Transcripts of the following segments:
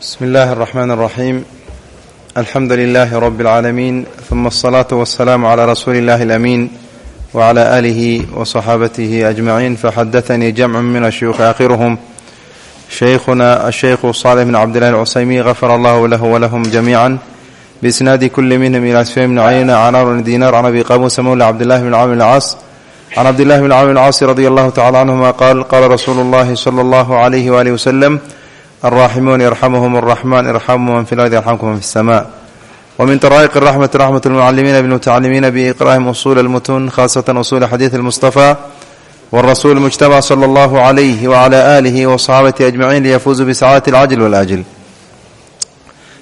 bsmi اllahi الرحmn الرaxيim alxamdu لlh rb العaalamiin ثuma الصlaaة والسlاam عlى rasuuli اllahi الأmin وعlى آlih وصxaabatih أجmaعin faxadaثnii jamc min الshuyuuخi akhiruhm shaykhuna الshaykhu صالح bn cabdالlah الcusaymi غafar allah lah wlahm جamيعا bsnaadi kuli minhm ilى sfyan bn cayna can amr bn dinar can abi qamusa mawla cabdillahi bn camr bn caas can cabdillahi bn camr bn caasi radi allahu tacala canhuma qaal qala rasuulu اllahi slى اllah عlyh walih wslm الراحمون يرحمهم الرحمن ارحموا من في الأرض يرحمكم من في السماء ومن طرائق الرحمة رحمة المعلمين بالمتعلمين بإقرائهم أصول المتون خاصة أصول حديث المصطفى والرسول المجتمع صلى الله عليه وعلى آله وصحابته أجمعين ليفوزوا بسعادة العجل والآجل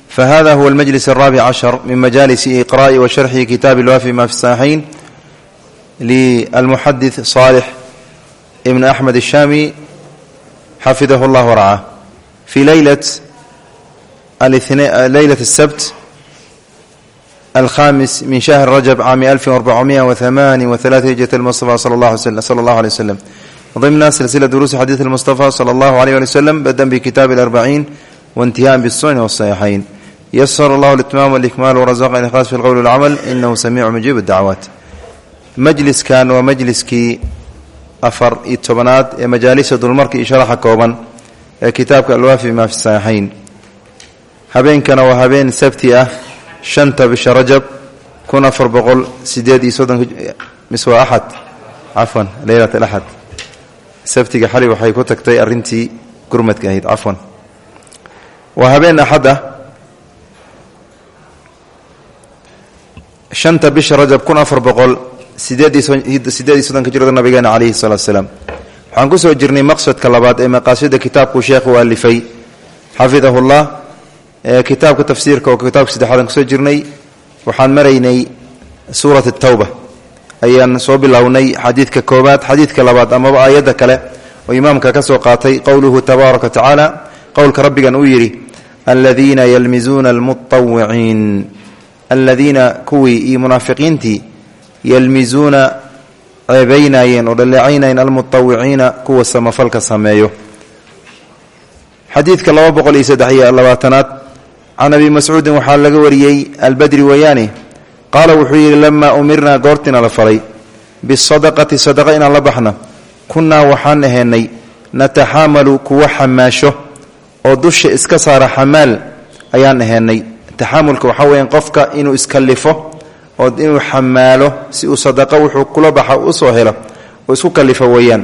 فهذا هو المجلس الرابع عشر من مجالس إقراء وشرح كتاب الوافي ما في الصحيحين للمحدث صالح ابن أحمد الشامي حفظه الله ورعاه في ليلة ليلة السبت الخامس من شهر رجب عام ألف وأربعمائة وثمان وثلاثة هجرة المصطفى صلى الله عليه وسلم صلى الله عليه وسلم ضمن سلسلة دروس حديث المصطفى صلى الله عليه وسلم بدءا بكتاب الأربعين وانتهاء بالسنن والصحيحين يسر الله الاتمام والإكمال ورزقنا الإخلاص في القول والعمل إنه سميع مجيب الدعوات مجلس كان ومجلسكii afar iyo tobanaad ee majaalisa dulmarka iyo sharaxa kooban ee kitaabka alwaafi maa fi saxiixayn habeenkana waa habeen sabti ah shanta bisha rajab kun afar boqol sideed iyo soddonka mise waa axad cafwan leylat alaxad sabtiga xali waxay ku tagtay arrintii gurmadka ahayd. Cafwan. Waa habeen axad ah shanta bisha rajab kun afar boqol sideed iyo sideed iyo soddonka jirada nabigeena calayhi salaatu salaam waxaan ku soo jirnay maqsadka labaad ee maqaasida kitaabkuu sheekhu alifay xafidahullah kitaabka tafsiirka oo kitaabka saddexaad aan ku soo jirnay. Waxaan maraynay suurat tawba ayaan soo bilownay xadiidka koobaad xadiidka labaad amaba aayadda kale oo imaamka ka soo qaatay qowluhu tabaaraka tacaala qowlka rabbigan uu yidhi aladiina yalmizuuna almuطawiciin aladiina kuwii iyo munaafiqiintii yalmizuuna ceebaynayeen oo dhaleecaynayeen almuطawiciina kuwa samafalka sameeyo. Xadiidka laba boqol iyo saddex iyo labaatanaad can abi mascuudin waxaa laga wariyey albadri weeyaane qaala wuxuu yidhi lamaa umirnaa goortiina la falay. Bisadaqati sadaqa inaan la baxna. Kunnaa waxaan ahaynay nataxaamalu kuwa xamaasho oo dusha iska saara xamaal ayaan ahaynay taxaamulka waxaa weeyaan qofka inuu iskallifo oo inuu xamaalo si uu sadaqo wuxuu kula baxa u soo helo oo isku kallifo weeyaan.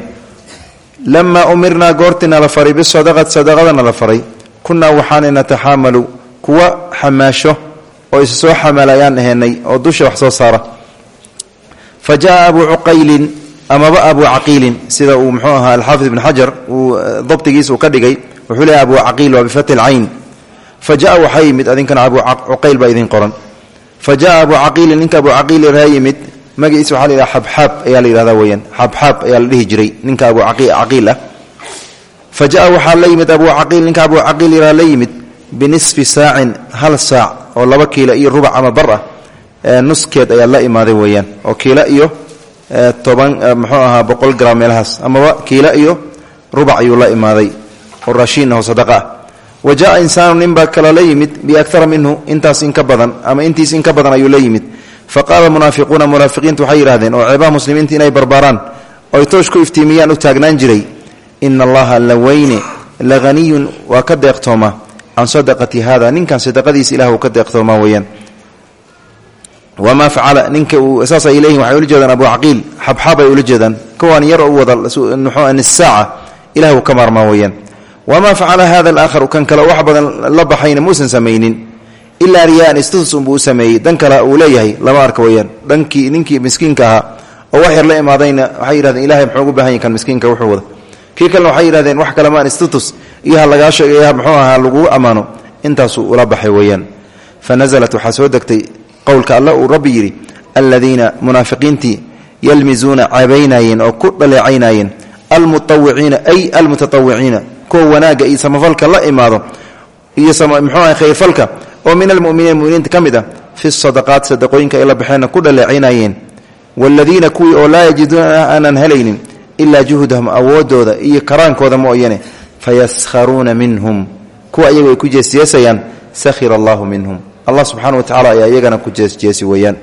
Lamaa umirnaa goortiina la faray bisadaqati sadaqadana la faray. Kunnaa waxaana nataxaamalu kuwa xamaasho oo isa soo xamaala ayaan ahaynay oo dusha wax soo saara. Fa jaa abuu cuqaylin amaba abuu caqiilin sida uu muxuu ahaa alxaafid ibn xajar uu dabtigiisa uu ka dhigay wuxuu leeyahy abuu caqiil waa bifati lcayn fa jaa waxaa yimid adinkana abuu cuqayl baa idin qoran fa jaa abuu caqiilin ninka abuu caqiil raa yimid magaciisa waxaa la yidhaha ayaa la yidhahda weyaan xabxaab ayaa la dhihi jiray ninka abuu caqiil ah. Fa waxaa la yimid abuu caqiil ninka abuu caqiil yimid binisfi saacin hal saac oo laba kiilo iyo rubac ama bar ah nuskeed ayaa la imaaday weeyaan. Oo kiilo iyo toban muxuu ahaa boqol gram meelahaas amaba kiilo iyo rubac ayuu la imaaday. Oo raashiin aho sadaqa ah wa jaa insaanu ninbaa kale la yimid biakara minhu intaas in ka badan ama intiis in ka badan ayuu la yimid. Fa qaala munaafiquuna munaafiqiintu waxay yidhahdeen oo ceebaha muslimiinta inay barbaaraan oy toosh ku iftiimiyaan u taagnaan jiray ina allaha la weyne la haniyun waa ka deeqtooma. Can sadaqati hada ninkan sadaqadiisa ilah uu ka deeqtoomaa weeyaan. Wamaa ninka uu saas ay leeyihiin abu caqiil xabxaab ay ula jeedaan. Kuwaan yar u wada nisaaca ilah uu ka wamaa facala hada alaakharu kan kale wax badan la baxayna muusan samaynin. Ilaa riyaan istatus unbuu u sameeyey. Dan kale uu leeyahay lama arka weeyaan. Dhankii ninkii miskiinka ahaa oo wax yar la imaadayna waxay yihahdeen ilahay muxuu ugu baahan yahy kan miskiinka wuxuu wada. Kii kalena waxay yidhahdeen wax kale maan status iyo ha lagaa sheegay muxuu ahaa laguu ammaano intaasuu ula baxay weeyaan. Fa nasalat waxaa soo degtay qowlka alle uu rabbi yidhi aladiina munaafiqiintii yalmizuuna ceebaynayeen oo ku dhaleecaynayeen kuwa wanaagga iyo samafalka la imaado iyo muxuu aha khayrfalka oo min almuminiina muminiinta ka mid ah fi sadaqaat sadaqooyinka ay la ku dhaleecaynayeen. Waaladiina kuwii oo laa yajiduuna aanan helaynin ilaa juhdahum awoodooda iyo karaankooda mooyane fayaskharuuna minhum. Kuwa iyagu ay ku jeesjeesayaan sakhira allahu minhum. Allah subxaana wa tacala ayaa iyagana ku jeesjeesi weeyaan.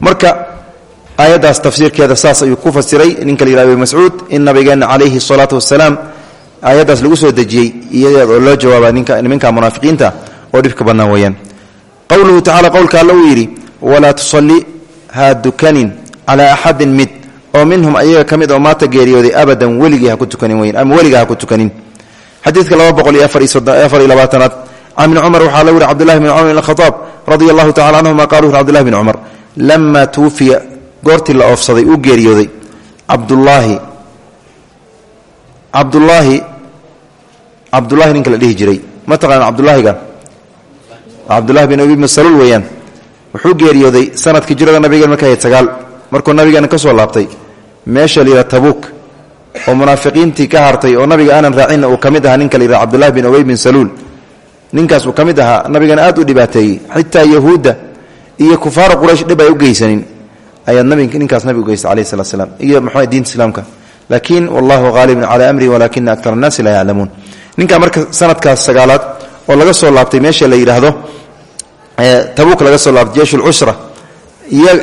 Marka aayaddaas tafsiirkeeda saas ayuu ku fasiray. Ninka la yihah abi mascuud in nabigeenna calayhi salaatu wasalaam aayaddaas lagu soo dejiyey iyadoo loo jawaaba niminka munaafiqiinta oo dhibka badnaa weeyaan. Qowluhu tacala qowlka alla uu yidhi tusalli ha dukanin calaa mid oo minhum ayaga ka mid oo maata geeriyooday abadan weligii ha ku tukanin weyn ama weliga ha ku tukanin. Xadiidka laba boqol iyo afar iyo labaatanaad. Can ibni cumar waxaa la wuri cbdullahi qala wuxu cbdullahi bn cumar lamaa tuwufiya la oofsaday uu geeriyooday cabdullaahi cabdullaahi cabdullahi ninka la dhihi jiray. Ma taqaan cabdulaahiga cabdullahi bin abi masaluul weeyaan. Wuxuu geeriyooday sannadkii jirada nabigeen markay ahayd markuu nabigeena ka soo laabtay meesha layidhaha tabuuk oo munaafiqiintii ka hartay oo nabiga aanan raacinna uu ka mid ninka layidhaha cabdullahi bin ubey bin saluul ninkaas uu ka mid ahaa aad u dhibaateeyey xitaa yahuudda iyo kufaara quraysh dhib ay u geysanin. Ayaad ninkaas nabiga ugeystay alayh salat slam iyo muxuu diinta islaamka laakiin wallahu haalibun calaa amri walaakina aktar annaasi laa yaclamuun ninkaa marka sanadkaas sagaalaad oo laga soo laabtay meesha la yidhaahdo tabuuk laga soo laabtay jeysh lcusra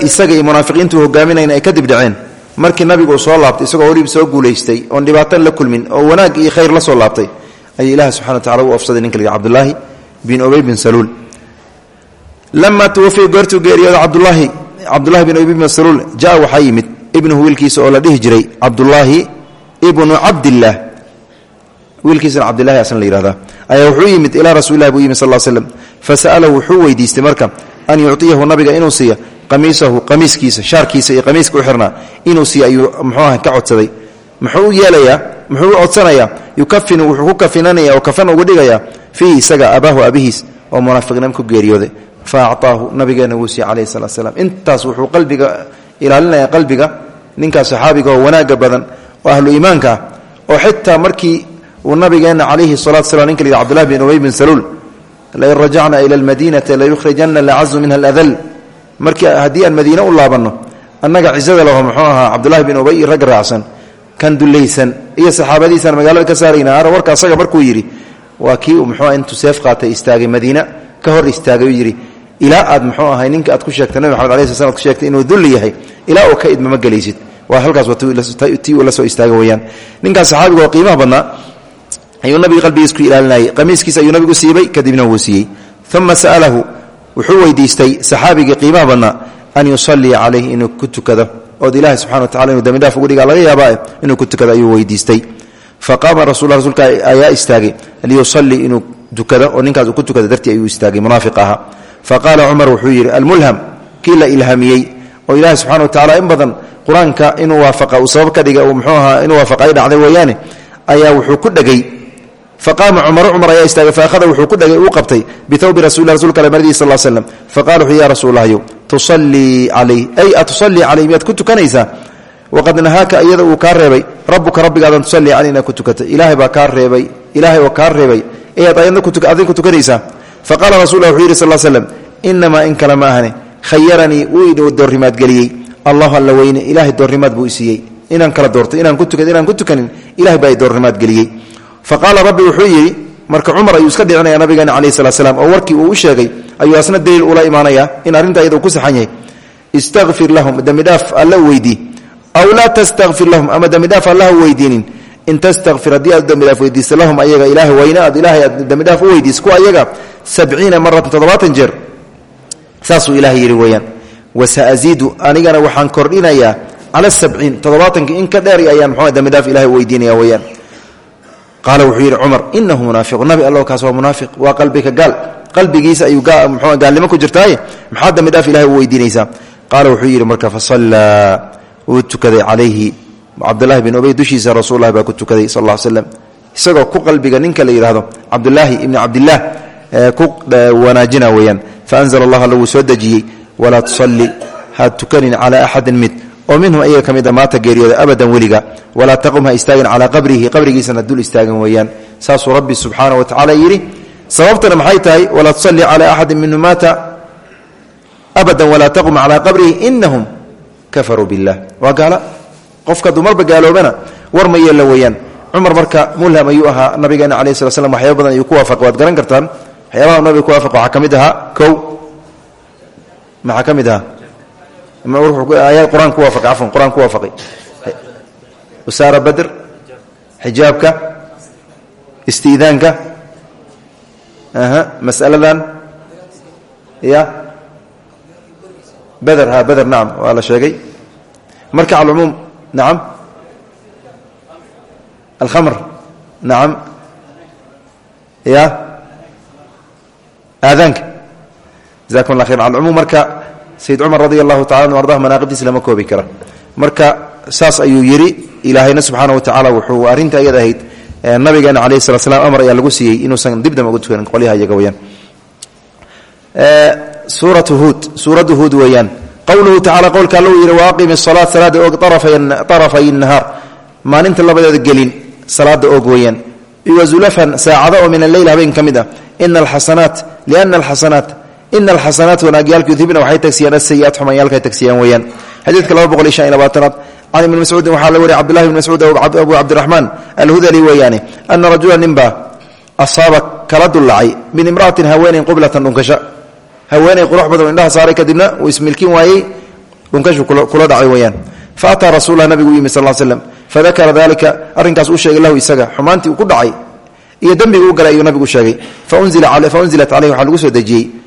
isaga iyo munaafiqiintu hogaaminayna ay kadib dhaceen. Markii nabigu soo laabtay isagoo weliba soo guulaystay oon dhibaatan la kulmin oo wanaag iyo khayr la soo laabtay ayuu ilaah subxana wa tacala u ofsaday ninka la yidhah cabdullaahi bin ubey bin saluul. Lamaa tuwafiya goortuu geeriyooda cabdulaahi cabdullahi bin ubey bin saluul jaa waxaa yimid ibnuhu wiilkiisa oo la dhihi jiray cabdullaahi ibnu cabdillaah wiilkiisana cabdilahi asna la yihahdaa ayaa wuxuu yimid ilaa rasuulilah buu yimid sal l slem fasa'alahu wuxuu weydiistay marka an yucطiyahu nabiga inuu siiya qamiisahu qamiiskiisa shaarkiisa iyo qamiiska u xirnaa. Inuu siiya ayuu muxuu aha ka codsaday. Muxuu u yeelayaa muxuu u codsanayaa yukafinu wuxuu ku kafinanaya oo kafan ugu dhigayaa fiihi isaga abaahu abihiis oo munaafiqnimo ku geeriyooday. Fa acطaahu nabigeena wuu siiya calayhi salatu slam intaas wuxuu ninkaas saxaabiga oo wanaaga badan oo ahlu iimaanka ah oo xitaa markii uu nabigeena calayhi salatu slam ninka la bin ubey bin saluul lain rajacna ila almadiinati layukhrijanna lacazu minha aladal markii haddii aan madiine u laabanno annaga cisada laho muxuu ahaa cabdullahi bin ubey rag raacsan kan dulaysan iyo saxaabadiisaan magaalada ka saarayna ar warka asaga markuu yidhi waa muxuu intuu seef qaatay istaagay madiina ka hor istaagay uu yidhi. Aad muxuu ahay ninka aad ku sheegtay nabi maxamed alai ku sheegtay inuu dulli yahay ilaa uu ka idmama gelaysid waa halkaas tii uu la soo istaaga weyaan ninkaas saxaabiga oo qiimaha badnaa ayuu nabiga qalbigiis ku ilaalinayay. Qamiiskiisa ayuu nabigu siibay kadibna wuu siiyey. Uma sa'alahu wuxuu weydiistay saxaabigii qiimaha badnaa an yusallia calayh inuu ku tukado. Ood ilaahay subxana wa tacala inuu dambidhaaf ugu dhigaa laga yaabaa inuu ku tukado ayuu weydiistay. Faqaama rasul rasuulka ayaa istaagay liyusalii inuu tukado oo ninkaas uu ku tukada dartii ayuu istaagay munaafiq ahaa faqaala cumar wuxuu yidhi almulham kii la ilhaamiyey. Oo ilaahay subxana wa tacala in badan qur'aanka inuu waafaqa uu sabab ka dhiga muxuu ahaa inuu waafaqa ay dhacday weeyaane ayaa wuxuu ku dhegay. Faqaama cumaru cumar ayaa istaagay faahada wuxuu ku dhegay uu qabtay bithawbi rasuli rasulka ale mardiis sal slem faqala wuxuu ya rasuullahyo tusallii calayh ay atusallii calayh miyaad ku tukanaysaa? Waqad nahaaka iyada uu kaa reebay rabbuka rabbigaadan tusallii calay inaad ku tukata ilaahay baa kaa reebay ilaahay oo kaa reebay ayaad ayadna ku tukanaysaa. Faqala rasulah wuxuu yidhi sal slem in kale ma ahane khayaranii wuu allahu alla weyne ilaahay doorrimaad buu isiiyey inaan kala doorto inaan ku tukan inaan ku tukanin ilahay baa i doorrimaadgeliyey faqaala rabbi wuxuu yidhi marka cumar ayuu iska dhicinaya nabigeena calayhi salat slam oo warkii uu u sheegay ayuu asna daliil ula imaanaya in arrinta iyada uu ku saxan yahay. Istaqfir lahum dembidhaaf alla weydii aw laa tastakfir lahum ama dembidhaaf allaha weydiinin. In tastakfir haddii aad dembidhaaf weydiista lahum ayaga ilaah weyne aad ilaahay aad dembidhaaf u weydiis wasaaziidu anigana waxaan kordhinayaa cala sabciin toddobaatanki in ka dheer ayaan mxu dembidhaaf ilahay weydiinaya weeyaan. Qaala wuxuu yidhi cumar inahu munaafiqu nabi allow kaas waa munaafiq waa qalbiga gaal. Qalbigiisa ayuu gaalnimo ku jirtaaye? Maxaa dembidhaaf ilahay u weydiinaysaa? Qaala wuxuu yidhi marka fasallaa wuu tukaday calayhi cabdulahi bin ubey dushiisa rasullahi baa ku tukaday sal l slem isagoo ku qalbiga ninka la yidhaahdo cabdulaahi ibni cabdillaah ku wanaajina weeyaan. Faanzla allah alla wuu soo dejiyey walaa tusalli ha tukanin calaa axadin mid. Oo minhum ayaga ka mid a maata geeriyooda abadan weliga. Walaa taqum ha istaagin calaa qabrihi qabrigiisana dul istaagin weeyaan. Saasuu rabbi subxaana wa tacala yidhi sababtana maxay tahay? Walaa tusalli calaa axadin minhum maata. Abadan walaa taqum calaa qabrihi inahum kafaruu billah waa gaala. Qofka dumarba gaaloobana war ma yeella weeyaan. Cumar marka mulham ayuu ahaa nabigeena alayh sala slam waxyaaba badan maxaa ka mid ayaad qur'aan ku cafwan qur'aan ku waafaqay. Usaara badr xijaabka masaladan ya beder ha beder nacam waa sheegay. Marka cala cumuum nacam alkhamr nacam ya aadaanka jazakum allah khayran cala cumuum marka sayid cumar radia allahu tacala ardah manaaqibtiisa lama koobi kara marka saas ayuu yidhi ilaahayna subxaana wa tacaala wuxuu arrinta ayada ahayd nabigeena alayh slat slam amar ayaa lagu siiyey inuusan dibdam uga tukanin qolyaha iyaga weyaan suuratu huud suuraddu huud weeyaan. Qowluhu tacala qowlka alla uu yidhi waaqimi salaat salaada og arafay nahaar maalinta labadeeda gelin salaada og weeyaan. Iyo zulafan saacado oo min alleyl habeen ka mid ah. Ina alxasanaat liana alxasanaat ina alxasanaat wanaagyaalka yudhibna waxay tagsiyaan asayi'aat xumaanyaalkaay tagsiyaan weeyaan xadiidka laba boqol iyo shan iyo labaatanaad can ibni mascuudin la wariya cabdullahi bn mascuud abu cabdiraxmaan alhudali weeyaane ana rajula ninbaa asaaba kala dullacay min imra'atin haweenayn qiblatan dhunkasha haweenay qurux badan indhaha saaray kadibna uu ismilkin waayey dhunkashu kula dhacay weyaan fa ataa rasulah nabigu u yimi sal slam fadakara dalika arrinkaas uu sheegay lahu isaga xumaantii uu ku dhacay iyo dembiga u galay nabigu sheegay faunzilat caleyh waxaa lagu soo dejiyey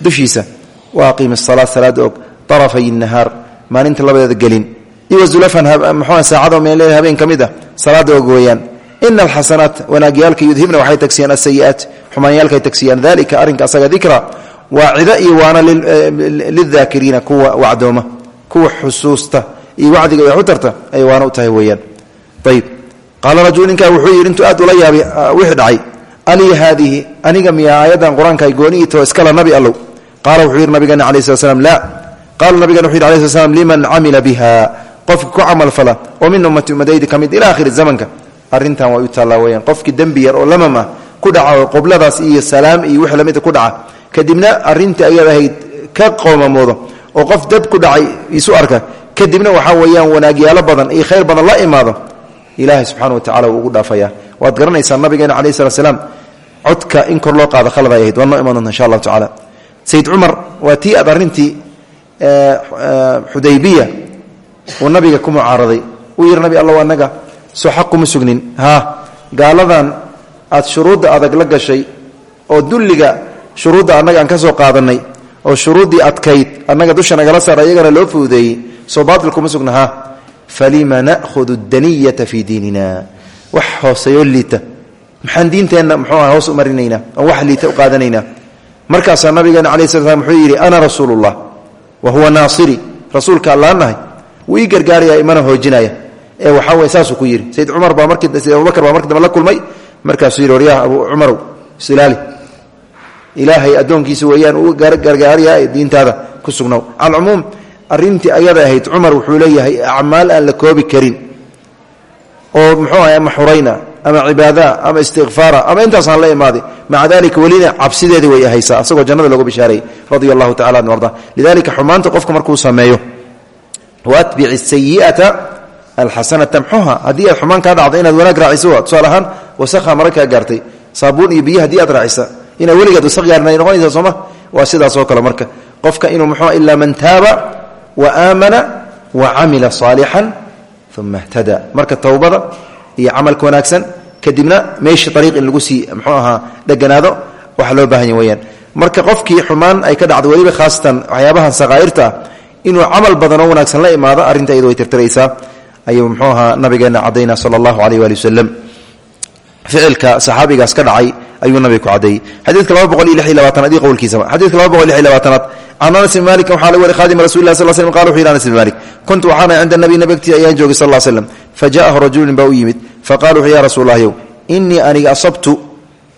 dushiisa. Wa aqiimi salaat salaada og arafay nahaar maalinta labadeeda gelin. Iyo zulafan mxua saacado meel habeen ka mid ah salaada og weeyaan. Ina alxasanaat wanaagyaalka yudhibna waxay tagsiyaan asayi'aat xumaanyaalkaay tagsiyaan dalika arrinka asaga dikra waa cido iyo waana lidaakiriina kuwa wacdooma kuwa xusuusta iyo wacdiga wax u tarta ay waana u tahay weeyaan. Ayib qaala rajul ninkaa wuxuu yidhi intuu aad yaabay wixii dhacay alii haadihi aniga miya aayaddan qur'aanka gooniito iskala nabi allow qaala wuxuu yidhi nabigeena alai slat slam laa qaala nabigena wuxu yidhi alai slat slam liman camila biha? Qofka ku camal fala oo min ummati ummadaydi ka mid ila akhiri zamanka. Arrintan way u taallaa weyaan qofkii dembi yar oo lamam ah ku dhaca oo qobladaas iyo salaam iyo wixii lamida ku dhaca kadibna arintii ayad ahayd ka qoomamoodo oo qof dab ku dhacay isu arka kadibna waxaa weeyaan wanaagyaalo badan iyo khayr badan la imaado ilaahay subxana wa tacala wuu ugu dhaafaya waad garanaysaa nabigeena sayid cumar waa tii aad arrintii xudaybiya uu nabiga ku mucaaraday. Uu yidhi nabi allow annaga soo xaq kuma sugnin. Ha gaaladan aad shuruudda adag la gashay oo dulliga shuruudda annaga aan ka soo qaadanay oo shuruuddii adkayd annaga dusha nagala saara iyagana loo fududeeyey soo baatil kuma sugna. Ha falima na'hudu daniyata fii markaasaa nabigeena alai sla slam wuxuu yidhi ana rasuulullah wa huwa naasiri. Rasuulka allaan nahay wuu gargaaraya imana hoojinaya. Ee waxaa weye saasuu ku yidhi sayid cumar baa markii sayid abubakar baa dambe la kulmay markaasuu yidhi waryaha abu cumarow isilaali ilaahay addoonkiisa weeyaan uu gargaarya diintaada ku sugnow calcumuum arintii ayada ahayd cumar wuxuu leeyahay acmaal aan la koobi karin. Oo muxuu ahay ama ama cibaada ama istikfaara ama intaasaan la imaaday maca dalika welina cabsideedii way ahaysaa asagoo jannada loogu bishaareeyey radia allahu an arda. Lidalika xumaanta qofka markuu sameeyo waatbici sayi'ata alxasana tamxuha haddii aad xumaan kaa inaad wanaag raaciso tusaale wasakha mara gaartay saabuun iyo biyo haddii aad raacisa inaad weligeed wasaq gaarna ay noqonaysa sooma? Waa sidaas oo kale marka qofka inuu muxuu ilaa man taaba wa aamana wa camila saalixan uma htada marka towbada iyo camalka wanaagsan kadibna meeshii ariiq in lagu sii mxuu ahaa dheganaado waxa loo baahan ya weyaan marka qofkii xumaan ay ka dhacdo weliba khaasatan waxyaabahan sakaa'irta ah inuu camal badan oo wanaagsan la imaado arrinta iyadu way tirtiraysaa ayuu mxuu ahaa nabigeena cadayna sala allahu aleyh waali wasalam ficilka saxaabigaas ka dhacay ayuu nabiga ku cadeeyey xadiidka laba boqol iyo lix iyo labaatanaad iyo qowlkiisaba. Xadidka laba boqol lix iyo labaatanaad can anas bn malik waxaa la wari khaadim rasul lah sal slm qala wuxu yidhi anas bn malik kuntu waxaana cinda nabi nabi agtii ayaan joogay sal slam faja'ahu rajulun baa u yimid faqala wuxuu ya rasuul lahyow inii aniga asabtu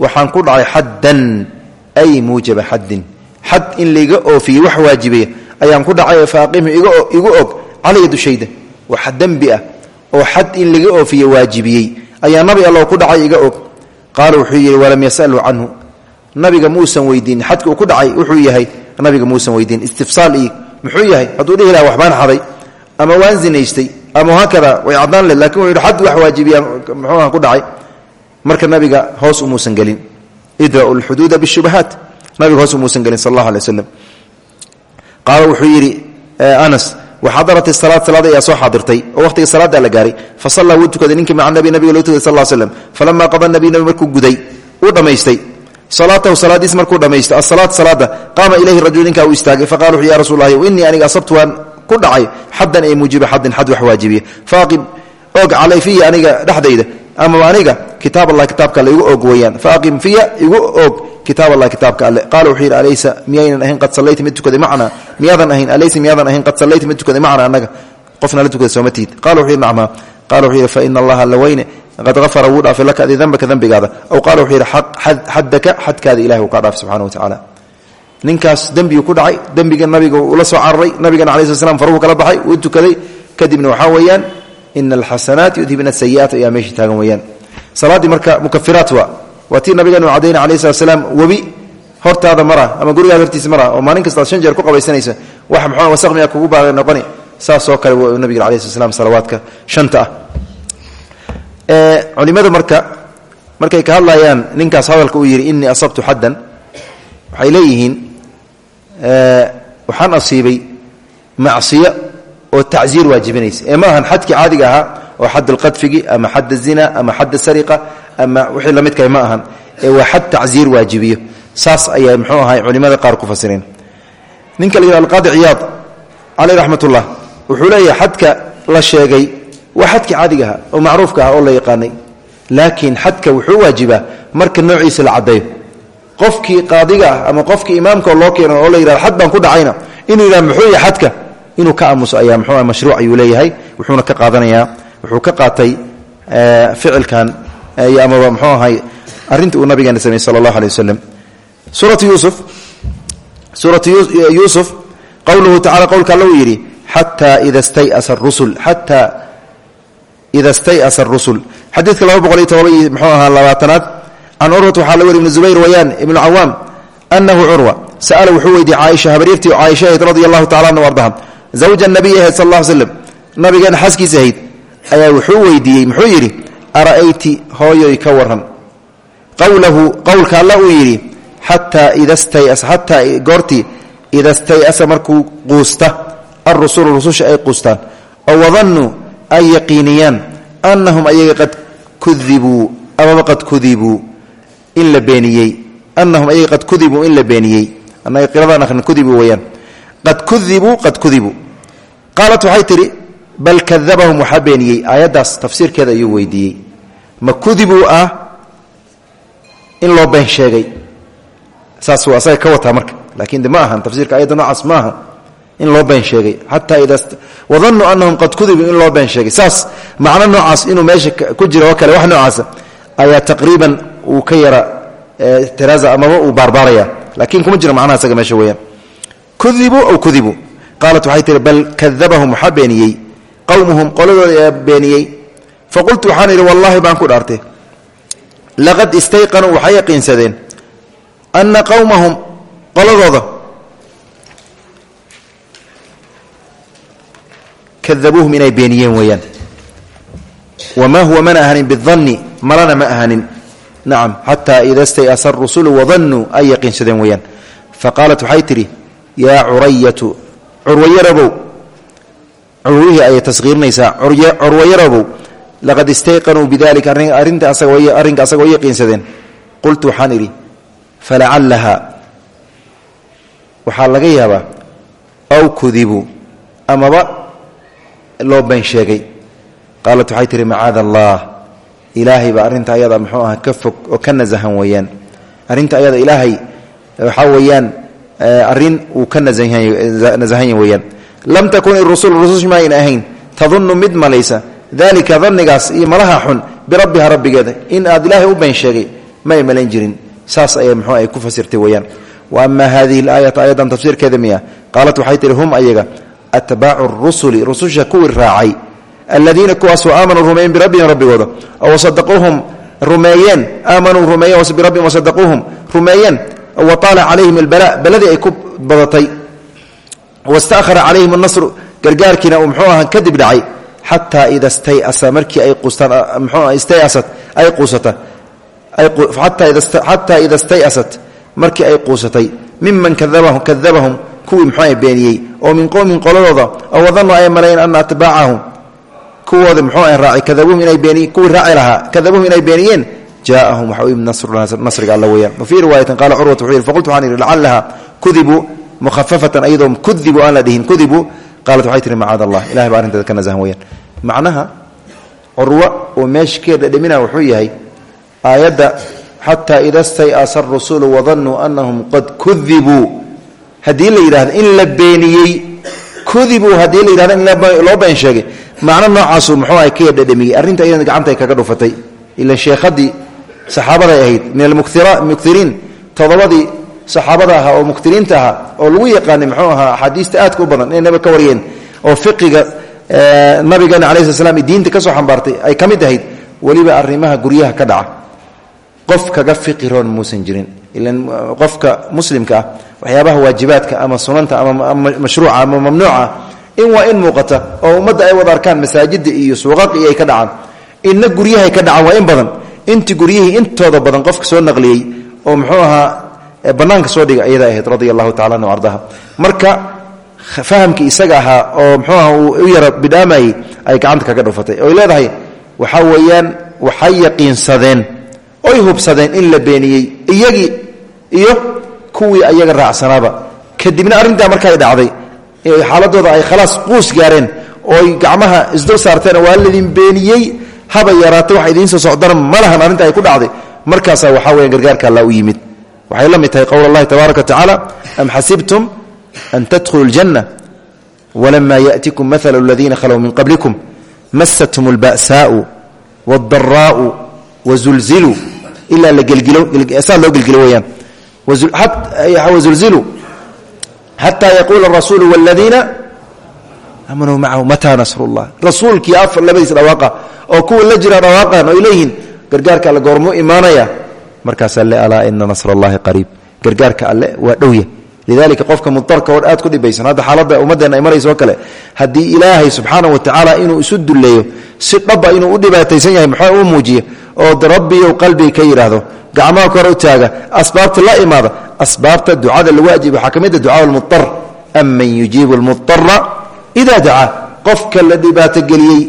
waxaan ku dhacay xaddan ay muujaba xaddin. Xad in laiga oofiye wax waajibaya ayaan ku dhacay faaqimhu igu og calaya dushayda waxa dembi ah oo xad in laga oofiye waajibiyey. Ayaa nabi allow ku dhacay iga og. Qaala wuxuu yidhi walam yasalhu canhu. Nabiga muusan weydiin xadka uu ku dhacay wuxuu yahay nabiga muusan weydiin istifsaal ii muxuu yahay hadduu dhihi ama haakada way caddaan le laakiin wuxu xad wax waajibiya muxuuha ku dhacay. Marka nabiga hoos umuusan gelin. Idra'u lxuduuda bishubahaat. Nabiga hoos umuusan gelin sal allahu alay waslam qaala wuxuu yidhi anas waxadarat salaad salaada ayaa soo xaadirtay oo salaada la gaaray. Fa sallaa wuu tukaday ninkii maca nabi nabiga loo tukaday sal falama qada nabi nabi markuu guday uu dhammaystay salaatahu salaadiis markuu dhammaysto asalaat salaada qaama ilayhi rajul ninkaa uu istaagay. Faqala wuxu ya rasuul lahi aniga asabtu ku dhacay xaddan ee muujiba xaddin xad wax waajibiya faaqim og calay fiya aniga dhexdayda amaba aniga kitaab allah kitaabka alle igu og weyaan faaqim fiya igu og kitaab allah kitaabka alle. Qaala wuxuu yidhi alaysa miyaynan ahayn qad sallayta mid tukaday macnaa? Miyaadan ahayn alaysa miyaadan ahayn qad sallayta mid tukaday macnaa annaga? Qofna la tukaday sooma tiid. Qala wuxuu yidhi nacmaa. Qala wuxuu yidhi fa ina allaha alla weyne qad afara wuu dhaafay laka adi dambaka dembigaada aw qaala wuxuu yidhi xadaka xadkaada ilahi uu kaa dhaafay subxana wa tacaala ninkaas dembiguu ku dhacay dembiga nabiga ula soo cararay nabigana alai sl slam faruhu kala baxay wuu tukaday. Kadibna waxaa weeyaan ina alxasanaat yudhibna asayi'aat ayaa meesha taagan weeyaan. Salaaddii marka mukafiraat waa waa tii nabigeenu cadayna alayh slat slaam hortaada mara ama gurigaada hortiisa mara oo maalin kasta shan jeer ku qabaysanaysa wax muxuu wasaq miyaa kugu baaqi noqoni? Saasoo kale w nabiga alayh slat slam shanta ah. Culimadu marka markay ka hadlayaan ninkaas hadalka uu yidhi inii asabtu xaddan waxay leeyihiin waxaan asiibay macsiyo oo tacziir waajibinaysa. Ee ma ahan xadkii caadiga ahaa oo xad alqadfigi ama xad azina ama xad asariqa ama wixii la midkahay ma ahan. Ee waa xad tacziir waajibiyo. Saas ayay muxuu ahay culimada qaar ku fasireen. Ninka la yidhah alqaadi ciyaad caleyh raxmat ullah wuxuu leeyahay xadka la sheegay waa xadkii caadiga qofkii qaadiga ah ama qofkii imaamka loo keeno oo la yidhahdo xad baan ku dhacayna. Inuu yidhahdo muxuu yahay xadka? Inuu ka aamuso ayaa muxuu mashruuc ayuu leeyahay wuxuuna ka qaadanayaa wuxuu ka qaatay ficilkan amaba muxuu ahay arrinta uu nabigeena sameyey sala allahu alay wasalam suuratu yuusuf suuratu yuusuf qowluhu tacala qowlka alla uu yidhi xataa ida stayasa rusul xataa ida stayasa arusul xadiidka laba boqol iyo ahaa labaatanaad can curwat waxaa la weri ibni zubayr wayaan ibnu cawaam anahu curwa sa'ala wuxuu weydiiyey caaisha habaryartii caaisha ahayd radi allahu tacala anhu ardaha zawja nabiy ahayd sal alla slam nabigeena xaaskiisa ahayd ayaa wuxuu weydiiyey muxuu yidhi ara'ayti hooyoy ka waran qowlahu qowlka alla uu yidhi xataa ida stayas xataa goortii ida stayasa markuu quusta alrusulu rususha ay quustaan. Oo wadannuu ay yaqiiniyaan annahum ayaga qad kudibuu amaba in la beeniyey anahum ayaga qad kudibuu in la beeniyey. Annaga qiradan akhrin kudibuu weeyaan. Qad kudibuu qad kudibuu qaalat waxay tidhi bal kadabahum waxaa beeniyey. Aayaddaas tafsiirkeeda ayuu weydiiyey. Ma kudibuu ah in loo been sheegay. Saas asaga ka wataa marka. Laakiin de ma ahan tafsiirka ayadda noocaas ma aha in loo been sheegay. Xataa ida wadannuu anahum qad kudibuu in loo been sheegay. Saas macno noocaas inuu meesha ku jiro oo kale wax noocaasa ayaa taqriiban uu ka yara tiraaza amaba uu baarbaaraya laakiin kuma jiro macnaha isaga meesha weeyaan. Kudibuu aw kudibuu qaalat waxay tihi bal kadabahum waxaa beeniyey. Qowmuhum qoladooda ayaa beeniyey. Faqultu waxaan idhi wallaahi baan ku dhaartay. Laqad istayqanuu waxay yaqiinsadeen anna qowmahum qoladooda. Kadabuuhum inay beeniyeen weeyaan. Wamaa huwa mana ahanin bidanni malana ma ahanin nacam xataa ida stayasa arusulu wadannuu ay yaqiinsadeen weeyaan. Faqaalat waxay tidhi yaa curayatu curwayarabow curwihii ayay tashiirinaysaa curwayarabow laqad istayqanuu bidalika arrinka asagoo yaqiinsadeen. Qultu waxaan idhi falacallaha waxaa laga yaabaa aw kudibuu amaba loo been sheegay. Qaalat waxay tihi macaada allah ilaahay baa arrinta ayada muxuu aha ka fog oo ka nasahan weeyaan. Arrinta ayada ilaahay waxaa weeyaan arrin uu ka nasahan weeyaan. Lam takun irusul rusush ma ayna ahayn. Tadunnu mid malaysa. Dalika danigaas iyo malaha xun birabbiha rabbigeeda. In aad ilaahay u been sheegay ma ay malayn jirin. Saas ayay muxuu ay ku fasirtay weeyaan. Wa ama hadihi alaayata ayadan tafsiirkeeda miya. Qaalat waxay tihi hum ayaga atbaacu rusuli rususha kuwii raacay aladiina kuwaasoo aamanuu rumeeyeen birabbihim rabbigooda oo wasadaquuhum rumeeyeen aamanuu rumeeyeen birabbihim wasadaquuhum rumeeyeen wa taala calayhim albala baladii ay ku badatay wastahara calayhim annasru gargaarkiina uu muxuu aha kadib dhacay xataa ida stayasa markii ay quustaan mxuu istayasat ay quusata xataa ida stayasat markii ay quusatay miman kadabahum kuwii muxuu beeniyey oo min qowmin qoladooda oo wadanuu ay malayn ana kuwooda muxuu ah raaci kadabuhum inay beeniy kuwii raaci lahaa kadabuhum inay beeniyeen jaaahum waxa u yimid nasriga alla weyaan wa fii riwaayatin qaala curwat faqultu waxaan yidhi lacalaha kudibuu mukhafafatan kudibu aan kudibu. Qaalat waxay tihi allah ilahay baa arrinteeda ka nasahan weyaan macnaha curwa oo meesha ka dhedhamina wuxuu yahay aayadda xataa ida stayasa arusulu wadanuu anahum qad kudibuu haddii la yidhahdo in la beeniyey kudibuu haddii la yidhahdo in loo been sheegay macno noocaasu muxuu ah ka yadhadhamiyey. Arrinta iyada gacantay kaga dhufatay. Ila sheekhadii saxaabaday ahayd min almuktiriin todobadii saxaabada ahaa oo muktiriinta ahaa oo lagu yaqaanay muxuu ahaa axaadiista aadka u badan inay nabiga ka wariyeen oo fiqiga nabigeena cala sl diinta ka xambaartay ay ka ahayd weliba arrimaha guryaha ka dhaca. Qof kaga fiqiroon muusan jirin. Ilan qofka muslimka ah waxyaabaha waajibaadka ama sunanta ama mashruuca ama mamnuuca in waa in muuqata oo ummadda ay wada arkaan masaajida iyo suuqaqi ay ka dhacaan. Inna guryahay ka dhacaan waa in badan. Intii guryihii intooda badan qofka soo naqliyey oo muxuu ahaa banaanka soo dhiga iyada ahayd radia allahu anhu ardaha. Marka fahamkii isaga ahaa oo muxuu aha uu yara bidhaamayey ay gacanta kaga dhufatay. Oy leedahay waxaa weeyaan waxay yaqiinsadeen oy hubsadeen in la beeniyey iyagii iyo kuwii ayaga raacsanaaba. Kadibna arrintaa markay dhacday xaaladooda ay khalaas quus gaareen ooy gacmaha isdul saarteen waa ladin beeniyey haba yaraata wax idiinsoo socdana ma lahan arrinta ay ku dhacday markaasaa waxaa weya gargaarka alla u yimid waxay la mid tahay qowl allahi tabaaraka wa tacaala am xasibtum an tadkhuluu اljanna walama yaأtikum mahalu aladiina khalow min qablikum masathum اlba'saau wاldaraau wazulziluu ilaa la gelgilosaa loo gelgilo weyaan wazulziluu xataa yaquula arasuulu wاladiina aamanuu macahu mataa nasru اllah rasuulkii afar labadiis dhawaaqa oo kuwa la jira dhawaaqan oy leeyihiin gargaarka alle goormuu imaanaya markaas alle alaa ina nasr allahi qariib gargaarka alle waa dhowya lidalika qofka mudarka oo aad ku dhibaysan hadda xaaladda ummaddeena ay marayso oo kale haddii ilaahay subxaana wa tacaala inuu isu dulleeyo si dhaba inuu u dhibaataysan yahay oo rabbiyow qalbiga ka yidhaahdo gacmaha kore u taaga asbaabta la imaada asbaabta ducada lagu ajiib waxaa ka mid a ducaa lmudar aman yujiibu lmudara ida dacaa qofka la dhibaatogeliyey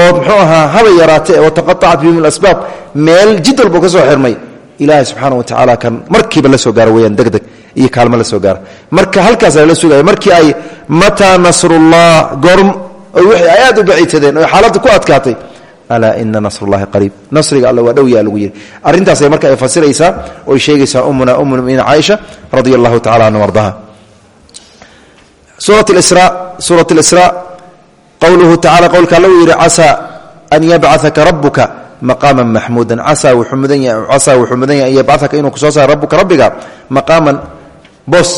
oo muxuu ahaa haba yaraate oo taqaacat bihim alasbaab meel jid walba ka soo xirmay ilaahay subxaana wa tacaala kan markiiba la soo gaaro weyaan degdeg iyo kaalmo la soo gaaro. Marka halkaas lala sugaya markii ay mataa nasrullah gorm oy wixii ay aad u baciidsadeen oy xaaladda ku adkaatay alaa ina nasrullahi qariib. Nasriga alla waa dhow yaa lagu yidhi. Arrintaasay marka ay fasiraysaa oy sheegaysaa ummuna umu muminiin caaisha radia allahu tacala anhu ardaha. Suurat lisra qowluhu tacala qowlka alla uu yidhi casaa an yabcataka rabuka maqaaman maxmuudan casaa wuxuu mudan yahay an yabcataka inuu ku soo saaro rabuka rabbiga maqaaman boos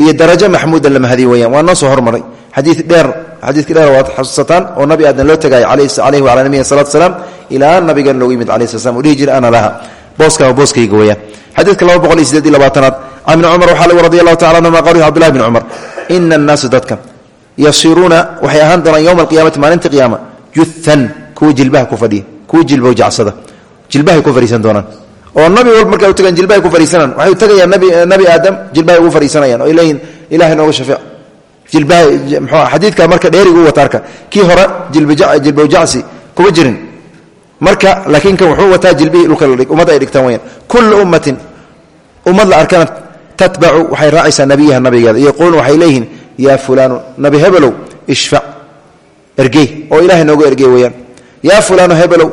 iyo darajo maxmuudan lama hadiy weyaan waa noo soo hormaray xadii dheer xadiidkii dheer waad xasuusataan oo nabi aadan loo tagayo calayhi wacala nabiyina salatu salaam ilaa nabigan loogu yimid alayhi sala slam u dhihi jira ana laha. Booska waa booskayga weyaan xadiidka laba boqol iyo sideed iyo labaatanaad. Can ibni cumar waxaa lagu radi allahu tacala anhuma qawlihi cabdullahi bni cumar ina annaasa dadka yasiruuna waxay ahaan doonaan yowma alqiyamati maalinta qiyaama juhan kuwa jilbaha ku fadhiya kuwa jilbow jacsada jilbahay ku fadhiisan doonaan. Oo nabi walba markay u tagaan jilbahay ku fadhiisanaan waxay u tagayaan nabi aadam jilbahay ugu fadhiisanayaan oo leeyihiin ilahay nooga shafeec xadiidka marka dheeriga u wataarka. Kii hore jilbow jacsi kuma jirin. Marka laakiin kan wuxuu wataa jilbihii dhulka ummadda ay dhigtaan weyaan kullu ummatin ummad la arkana tatbacu waxay raacaysaa nabiyaha nabigeeda yaquuluun waxay leeyihiin yaa fulaanu nabi hebelow ishfac ergey oo ilahay nooga ergey weyaan yaa fulaanu hebelow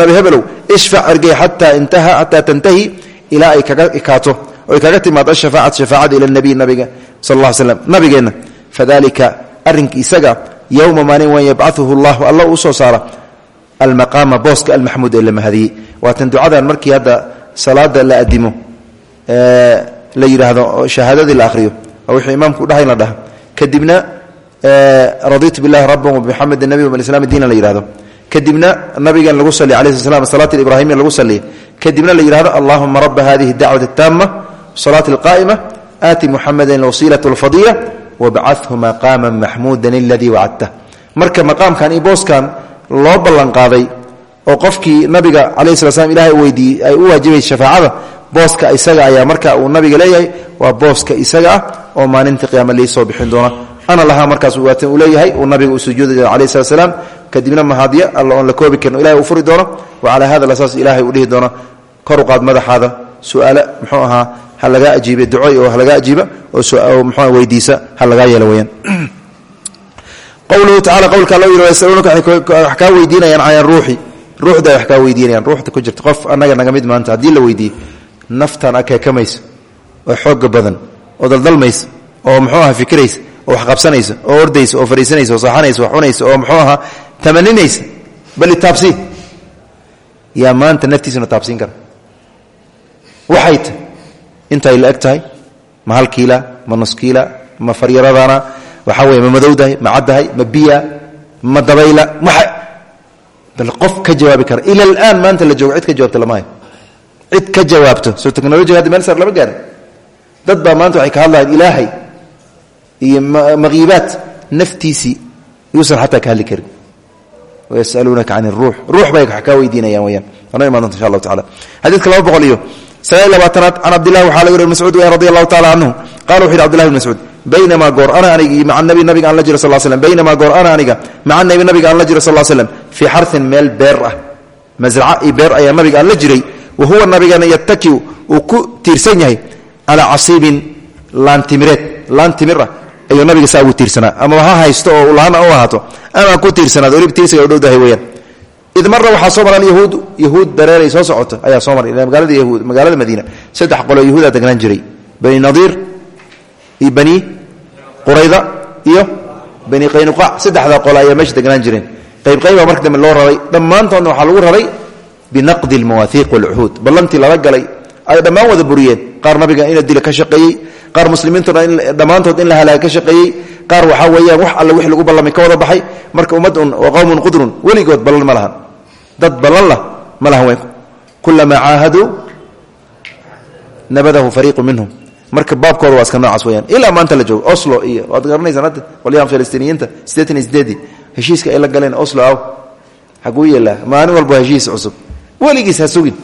nabi hebelow ishfac ergey xataa intaha xataa tantahi ilaa ay kaga oy kaga timaado ashafaacat shafaacada ila nabiy nabiga sal alla slam nabigeenna fadalika arrinka isaga yowma maalin wan yabcaثuhu llahu alla u soo saara almaqaama booska almaxmuud ee la mahadiyey. Waatan ducadan markii hadda salaada la adimo la yidhaahdo shahaadadii la ahriyo oo imaamku dhahay la dhaha. Kadibna raditu billahi rabban wabixamed nabi walislam diina la yihahdo kadibna nabigan lagu saliy alayh sl slam salaat lagu saliya kadibna la yihahdo allahuma raba hadihi dacwat اtaama salaati اlqaa'ima aati muxameda alwasiilaة اlfadila wabcaثhu maqaama maxmuuda اladii wacadta marka maqaamkan iyo booskan loo ballanqaaday oo qofkii nabiga calayi sala slam ilahay weydiiyey ay u waajibay shafaacada booska isaga ayaa marka uu nabiga leeyahay waa booska isaga ah oo maalinta qiyaama liisoo bixin doona ana lahaa markaas waatan uu leeyahay uu nabiga u sujuudi doona alayh slat slaam kadibna mahadyo alla oon la koobi karin ilahay uu furi doono wa calaa hada asaas ilahay uu dhihi doono kor u qaad madaxaada su'aale muxuu ahaa ha lagaa ajiibe ducoy oo ha lagaa ajiiba oo mxua weydiisa ha lagaa yeelo weyaan qowluhu tacala qowlka alla yidhi yasaluunaka wax kaa weydiinayaan can ruuxi. Ruuxda wax kaa weydiinayaan ruuxda ku jirta. Qof annaga naga mid maanta haddii la weydiiye naftan akeekamaysa oo xooga badan oo daldalmaysa oo muxuu aha fikiraysa oo wax qabsanaysa oo ordaysa oo fadhiisanaysa oo saxanaysa wax cunaysa oo muxuu ahaa tamaninaysa bal itaabsii yaa maanta naftiisuna taabsiin kara. Waxay ta intay la eg tahay ma hal kiila ma nus kiila ma faryaradana waxaa weye ma madowdahay? Ma caddahay? Ma biya? Ma dabayla? Bal qof ka jawaabi kara. Ila alaan maanta la joogo ka jawaabta lama hayo cid ka jawaabto. Soo technolojiga hadda meel sar lama gaarin dad baa maanta waxay ka hadlahayn ilaahay iyo makiibaat naftiisii yuusan xataa ka hadli karin. Wayasaluunaka can iruux ruux. Bay wax kaa weydiinayaan weyaan waana imaan donta insha allahu tacala xadiidka laba sagaal labaatanaad can cabdillahi waxaa laga wariy mascuud radi allahu tacala canhu qala wuxu yhi abdillahi bn mascuud baynamaa goor ana anigi maca nabi nabiga aan la jiro sal slm baynamaa goor ana aniga maca nabi nabiga aan la jiro sal slm fii xarin meel beer ah masraca iyo beer ayaa nabiga aan la jiray wa huwa nabigana yatakiu uu ku tiirsan yahay calaa casiibin laantimireed laan timir ah ayuu nabiga saa ugu tiirsanaa ama ha haysto oo laana u ahaato ama ku tiirsanaad weliba tiirsiga u dhowdahay weyaan id marra waxaa soo maran yahuud yahuud dareeray soo socoto ayaa soo maray magaalada yahuud magaalada madiina saddex qoloo yahuudaa degnaan jiray. Bani nadiir iyo qurayda iyo bani qaynuqac saddexdaa qole ayaa meesha degnaan jireen. Qayb qayba marka dambe loo raray dhammaantoodna waxaa lagu raray binaqdi almawaahiiq walcuhuud. Ballantii lala galay ay dhammaan wada buriyeen. Qaar nabiga ina dila ka shaqeeyey qaar muslimiintuna dhammaantood in la halaaga ka shaqeeyey qaar waxaa weeyaan wax alle wix lagu ballamay ka wada baxay. Marka ummad un wa qowmun qudrun weligood ballan ma lahan dad ballan lah ma lahan weyn. Kulamaa caahaduu nabadahu fariiqu minhum. Marka baabkooda waa iska noocaas weyaan ilaa maanta la joogo oslo iyo waad garanaysaan hadda qolyahan filistiiniyiinta siddeetan iyo sideedii heshiiska ay la galeen oslo aw xaguu yeelaa maalin walba heshiis cusub. Weligiis ha sugin.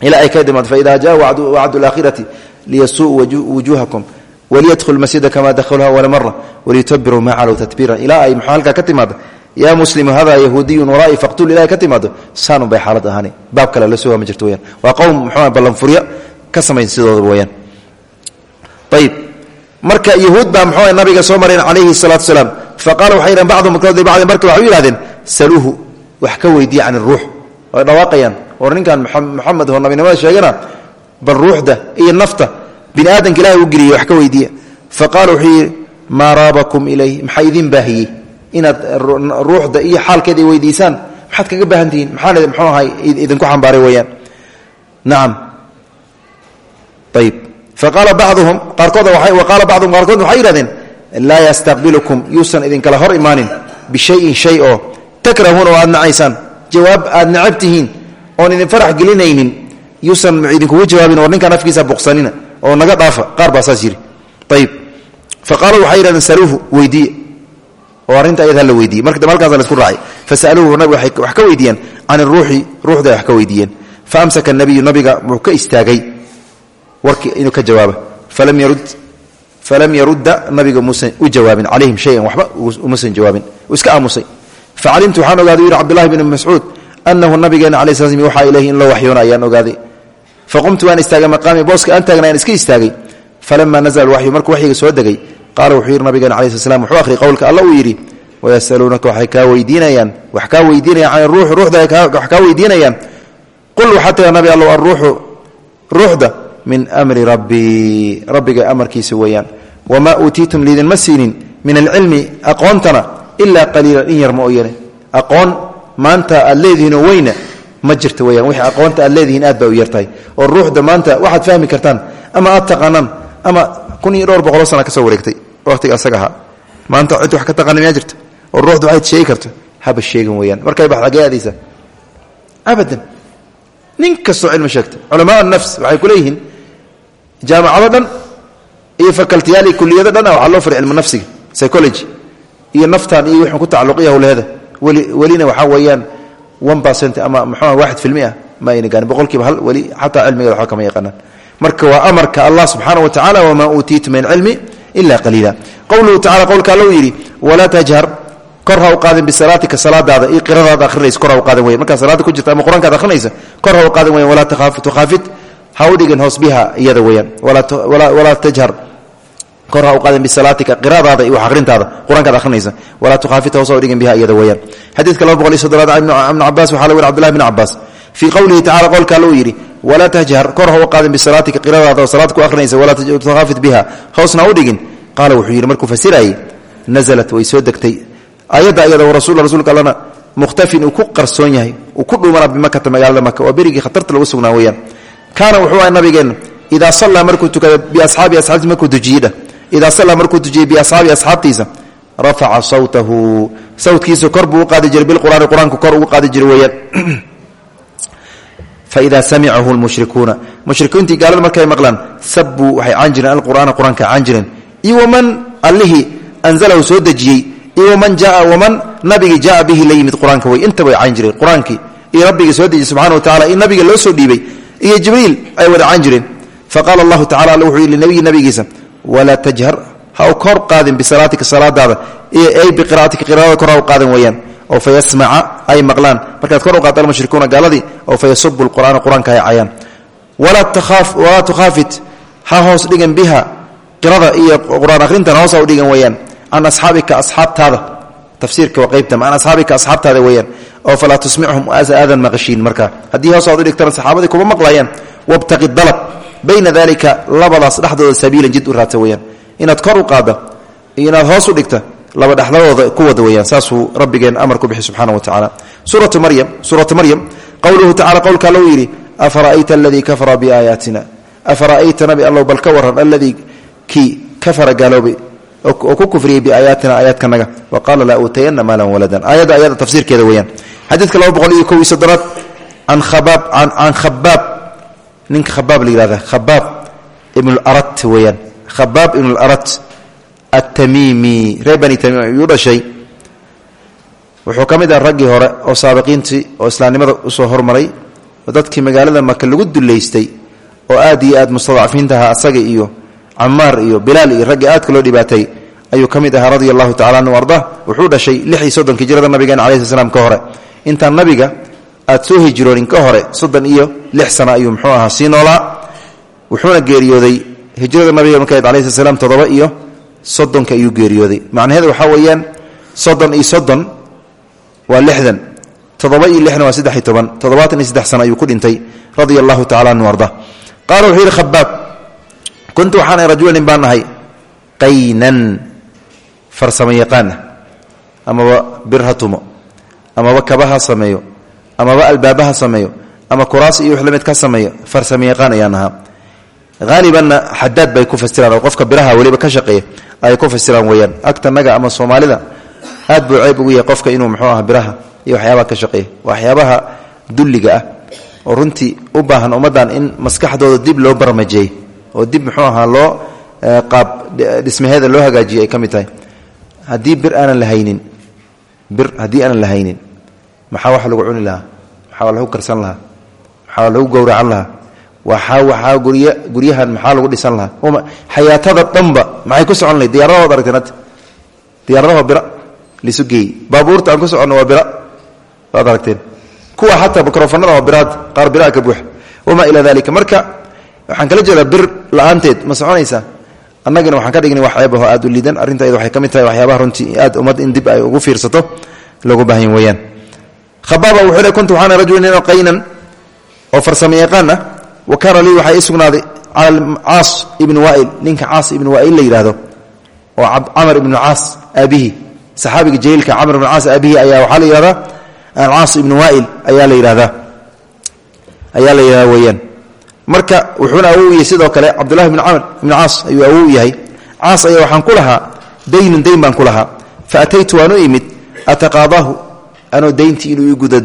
Ilaa ay ka dhimaado faida jaa wacdu alaakhirati liyasuu wujuuhakum waliyadkhul masjida kama dakhaluha wala mara waliyutabiruu maa calow tatbiiran. Ilaa ay maxaa halkaa ka timaado yaa muslimu hada yahuudiyun waraai faqtul ilahay ka timaado saanun bay xaalad ahaani. Baab kale la sugaa ma jirto weyaan waa qowm muxuu ballanfuryo ka samayn sidoodaba weyaan ayib marka yahuud baa muxuu nabiga soo mareen calayhi salaatu salaam faqala waxay yidhahen bacdum bacdi marka waxay u yihahdeen saluuhu wax ka weydiiya can iruux way dhawaaqayaan. War ninkan moxamed oo nabinimada sheegana bal ruuxda iyo nafta bini aadamka ilahay inaad ruuxda iyo xaalkeeda weydiisaan maxaad kaga baahan tihiin maxaa mxuu ahay idinku xambaaray weyaan nacam ayib faqaala bacduhum qaarkood qaala bacduhum qaarkood waxay yidhahdeen laa yastaqbilukum yuusan idinkala hor imaanin bishayin shay oo takrahuuna oo aad nacaysaan. Jawaab aad necab tihiin oon farax gelinaynin yuusan idinkugu jawaabin oo ninkaan afkiisa buqsanina oo naga dhaafa. Qaar baa saas yidhi. Ayib faqaalu waxay yidhahdeen saluuhu weydiiye oo arrinta ayad hala weydiiye marka dambe halkaasa la isku raacay fasaluuhu nabiga wax ka weydiiyeen can iruuxi ruuxda wax ka weydiiyeen. Fa amsaka nabiyu nabiga wuxuu ka istaagay. Warkii inuu ka jawaaba falam yarud falam yarudda nabiga muusan u jawaabin calayhim shayan waxba umusan jawaabin iska aamusay. Facalimtu waxaan ogaaday u yihi cbdullahi bn mascuud anahu nabigeena alai sla sl ilayhi in loo waxyoona ayaan faqumtu waan istaagay maqaami booska aan iska istaagay. Falama nazla alwaxyu markuu waxyiga soo degay qaala wuxuu yidhi nabigeena alai sl wuxuu akhriy qowlka alla uu yidhi wayasaluunaka waxay kaa weydiinayaan wax kaa weydiinayaan can ruuxda wax kaa weydiinayaan qul waxaa tira nabi allow alruuxu ruuxda min mri rabbii rabbiga amarkiisa weeyaan wamaa uutiitum liidinma siinin min alcilmi aqoontana ilaa qaliilan in yar mooyane aqoon maanta aad leedihiinoo weyna ma jirta weyaan wixii aqoonta aad oo ruuxda maanta waxaad fahmi kartaan ama aad ama kun iyo dhowr boqoloo ka soo wareegtay waqtiga asaga ahaa maanta cid wax ka taqaana miyaa jirta oo ruuxda waxayd sheegi karta haba sheegin weyaan markay baxd agee aadaysaa abadan nin kastoo cilmi sheegta culamaa nafs waxay ku leeyihiin jaamacado dhan iyo fakaltiyaal iyo kuliyado dhan waxaa loo faray cilmu nafsiga psychology iyo naftan iyo wuxuu ku tacalluqiya howlaheda weli welina waxaa weeyaan one percent ama muxuuha waaxid filmi ah ma ayna gaarin boqolkiiba hal weli xataa cilmigeeda waxba kama yaqaanaan. Marka waa amarka allah subxaana wa tacala wamaa uutiitu min cilmi ila qaliila. Qowluhu tacala qowlka alla uu yidhi walaa tajhar kor ha u qaadin bisalaatika salaadaada iyo qiradaada arinaysa kor ha u qaadan weyan markaa salaada ku jirta ama qur'aankaad arinaysa kor ha u qaadan weyan walaa tukhaafit ha u dhigin hoos biha iyada weeyaan. Walaa tajhar kor ha u qaadin bisalaatika qiradaada iyo wax arintaada qur'aankaad arinaysa walaa tukhaafit hoos ha u dhigin biha iyada weeyaan. Xadiidka laba boqol iyo soddobaad ibn cabaas waxaa la weri cbdullahi bn cabaas fii qowlihi tacala qowlka alla uu yidhi walaa tajhar kor ha u qaadin bisalaatika qiradaada oo salaad biha hoosna ha u dhigin. Wuxuu yidhi markuu fasirayey naزlat way soo degtay. Ayada rasul rasuulka allana mukhtafin ku qarsoon yahay ku dhuumana bimakata magaalada maka waa berigii khatarta lagu sugnaa weyaan kaana wuxuu aha nabigeenna idaa sallaa markuu tukada biasxaabi asxaabtiisa markuu tujiyidha idaa sallaa markuu tujiyey biasxaabi asxaabtiisa rafaca sawtahu. Sawtkiisa kor buu u qaadi jiray bilqur'aani qur'aanku kor ugu qaadi jiray faida samicahu lmushrikuuna mushrikiintii gaalada markay maqlaan sabbuu waxay caan jireen alqur'aana qur'aanka caan jireen iyo waman allihii anzalahu soo iyo waman jaa waman nabigii jaa bihi la yimid way intaba way caan jireen qur'aankii iyo rabbigii soo dejiyey wa tacala in nabiga loo soo dhiibay iyo jibriil ay wada caan jireen faqaala allahu tacala alla wuxuu yidhi nabiyi nabigiisa walaa tajhar ha kor qaadin bisalaatika salaadaada ay biqiraatika qiraadada kor ha u oo fa yasmaca ay maqlaan. Markaad kor u qaata almushrikuuna gaaladii oo fa yasubu lqur'aana qur'aanka ay cayaan. Walaa tukhaafit ha hoos dhigan biha qirada iyo qur'aan akhrintan u dhigan weeyaan. Can asxaabika asxaabtaada tafsiirka waa qaybta can asxaabika asxaabtaada weeyaan. Oo falaa tusmichum aadan maqashiin markaa haddii hoos u dhigtana saxaabadii kuma maqlayaan. Wabtaqi dalab bayna dalika labadaas dhexdooda sabiilan jid u raadsa weyaan inaad kor u qaadda iyo inaad u dhigta laba dhexdooda ku wada weyaan saasuu rabbigeen amar bixi subxaana wa tacala suuratu maryam suuratu maryam qowluhu tacala qowlka alla uu yidhi afara'ayta aladii kafara biaayaatina afara'ayta nabi allow bal ka waran alladii kafara gaaloobay oo ku kufriyey biaayaatina aayaadkanaga wa qaala la uutayana maalan waladan. Aayadda ayada tafsiirkeeda weyaan xadiidka laba boqol iyo kow iyo soddonaad can khabaab can khabaab ninka khabaab la yihahda khabaab ibn ibn larat atamiimi reer bani tamiim ayuu dhashay. Wuxuu ka mid ah raggii hore oo saabiqiintii oo islaamnimada u soo hormaray oo dadkii magaalada maka lagu dullaystay oo aad iyo aad mustadcafiintaha asaga iyo camaar iyo bilaal iyo raggii aadka loo dhibaatay ayuu ka mid ahaa radia allahu tacala anhu arda wuxuu dhashay lix iyo soddonki jirada nabigeena calayi sl slam ka hore. Intaan nabiga aad soo hijroonin ka hore soddon iyo lix sano ayuu hijrada soddonka ayuu geeriyooday. Macnaheedu waxaa weeyaan soddon iyo soddon waa lixdan toddoba iyo lixdan waa saddex iyo toban toddobaatan iyo saddex sano ayuu ku dhintay radia allahu tacala anhu arda qaala wuxuu yidhi khabaab kuntu waxaan ahay rajulanin baan ahay qaynan farsamo yaqaana amaba bir ha tumo amaba kaba ha sameeyo amaba albaaba ha sameeyo ama kuraas iyo wix la mid ka sameeyo farsamo yaqaan ayaan ahaa haalibanna xadaad bay ku fasiraan oo qofka biraha weliba ka shaqeeya ay ku fasiraan weeyaan. Agtanaga ama soomaalida aad buu ceyb ugu yahay qofka inuu muxuu aha biraha iyo waxyaabaha ka shaqeeya. Waxyaabaha dulliga ah oo runtii u baahan ummaddan in maskaxdooda dib loo barmajeey oo dib muxuu ahaa loo qaab dhismaheeda loo hagaajiyay ay ka mid tahay. Haddii bir aanan la haynin bir haddii aanan gurya guryahan maxaa lagu dhisan lahaa? Xayaatada dhanba maxay ku socon lahayd? Diyaaradahood aragteen hadda diyaaradaho bira lisu baabuurta ku soconno waa bira waad aragteen. Kuwa xataa mikrofanada waa biraad qaar biraa ka buuxa. Wamaa ilaa dalika marka waxaan kala jeedaa bir la'aanteed ma soconaysaa? Annagina waxaan ka dhignay wax aad u liidan arrinta iyada waxay ka mid tahay waxyaabaha runtii aad ummad in dib ay ugu fiirsato loogu baahan weeyaan. Khabaaba wuxuu kuntu waxaana rajulin nin qaynan oo farsamo yaqaan ah wa kaana lii waxaa ii sugnaaday cala caas ibni waail ninka caas ibni waail la yidhaahdo oo camar ibnu caas aabihi saxaabiga jaliilka camr ibnu caas aabihi ayaa waxaa la yihahdaa alcaas ibnu waail ayaa la yidhahdaa ayaa la yidhahdaa marka wuxuuna awow yahay sidoo kale cabdullahi bn camr ibn caas ayuu awow yahay. Caas ayaa waxaan ku lahaa daynun dayn baan ku fa ataytu waan imid ataqaadaahu anoo dayntii inuu ii guda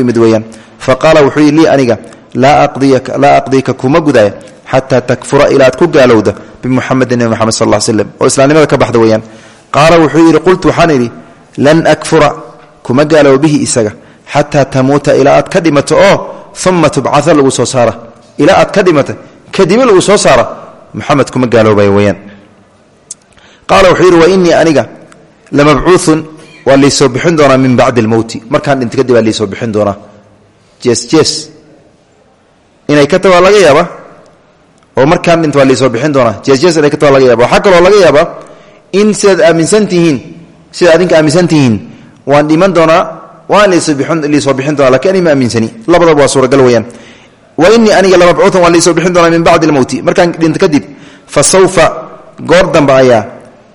imid weeyaan fa qaala wuxuu yidhi aniga laa aqdika kuma gudaya xataa takfura ilaa ad ku gaalowda bimuxamedin nebi moxamed sal l slem oo islaamnimada ka baxda weeyaan. Qaala wuxuu yidhi qultu waxaan lan akfura kuma gaaloobo bihi isaga xataa tamuuta ilaa aad ka dhimato oo uma tubcaa lagu soo saara. Ilaa aad ka dhimata kadib lagu soo saara muxamed kuma gaaloobay weyaan qaala wuxuu yidhi wa inii aniga lamabcuuun waa liisoo bixin doonaa min bacdi almowti. Markaan dhinta kadib aa liisoo jees jees inay ka ta waa laga yaaba oo markaan dhinta waa liisoo bixin doonaa. Jees jees inay ka ta waa laga yaaba. Waxaa kaloo laga yaaba in sidaad aaminsan tihiin sidaad adinka aaminsan tihiin waan dhiman doonaa waan liisoo bixin doonaa laakiin ani ma aaminsani. Labadaba waa suuragal weyaan wa inii aniga lamabcuuan waan liisoo bixin doonaa min bacdi almowti markaan dhinta kadib fa sawfa goor dambe ayaa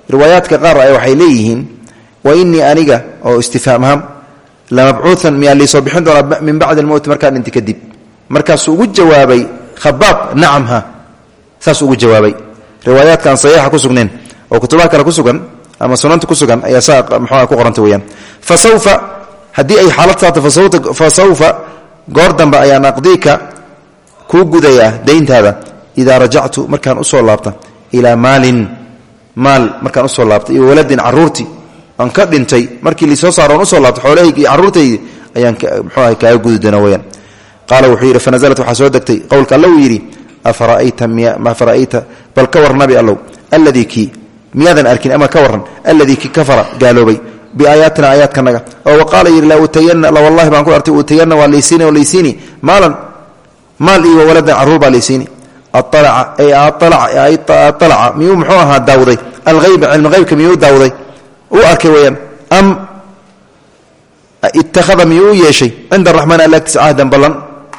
riwaayaadka qaar ay waxay leeyihiin wa inii aniga oo istifhaam lamabcuuan miyaa liisoo bixin doonaa min bacdi almowti markaan dhinta kadib. Markaasuu ugu jawaabay khabaab nacamha saas ugu jawaabay. Riwaayaadkaan saxiixa ku sugneen oo kutubaha kale ku sugan ama sunanta ku sugan ayaa saa mxua ku qoranta weyaan fa sawfa ay xaalad saato fa sawfa goor dambe ayaan aqdiika kuu gudayaa dayntaada idaa rajactu markaan u soo laabta ilaa maalin maal markaan u soo laabta iyo waladin caruurtii aan ka dhintay markii lisoo saaro aan u soo laabta xoolahaygi iyo carruurtaydi ayaan mxuaha kaaga gudi doona weyaan qaala wuxuu yidhi fanaزlat waxaa soo degtay qowlka alla uu yidhi afara'ayta bal ka warran nabi allow alladii arkin ama ka warran alladii kii kafara gaaloobay biaayaatina aayaadkanaga. Oo waqaala yidhi la wallahi baan ku artay utayana waa laysiini laysiini maalan maal iyo waladan carruur baa laysiini aalaca miyuu muxuu ahaa daawday alhayba cilmi haybka miyuu daawday u arkay weyaan am ittakhada miyuu u yeeshay? Cinda araxmaan alla agtiisa cahdan ballan.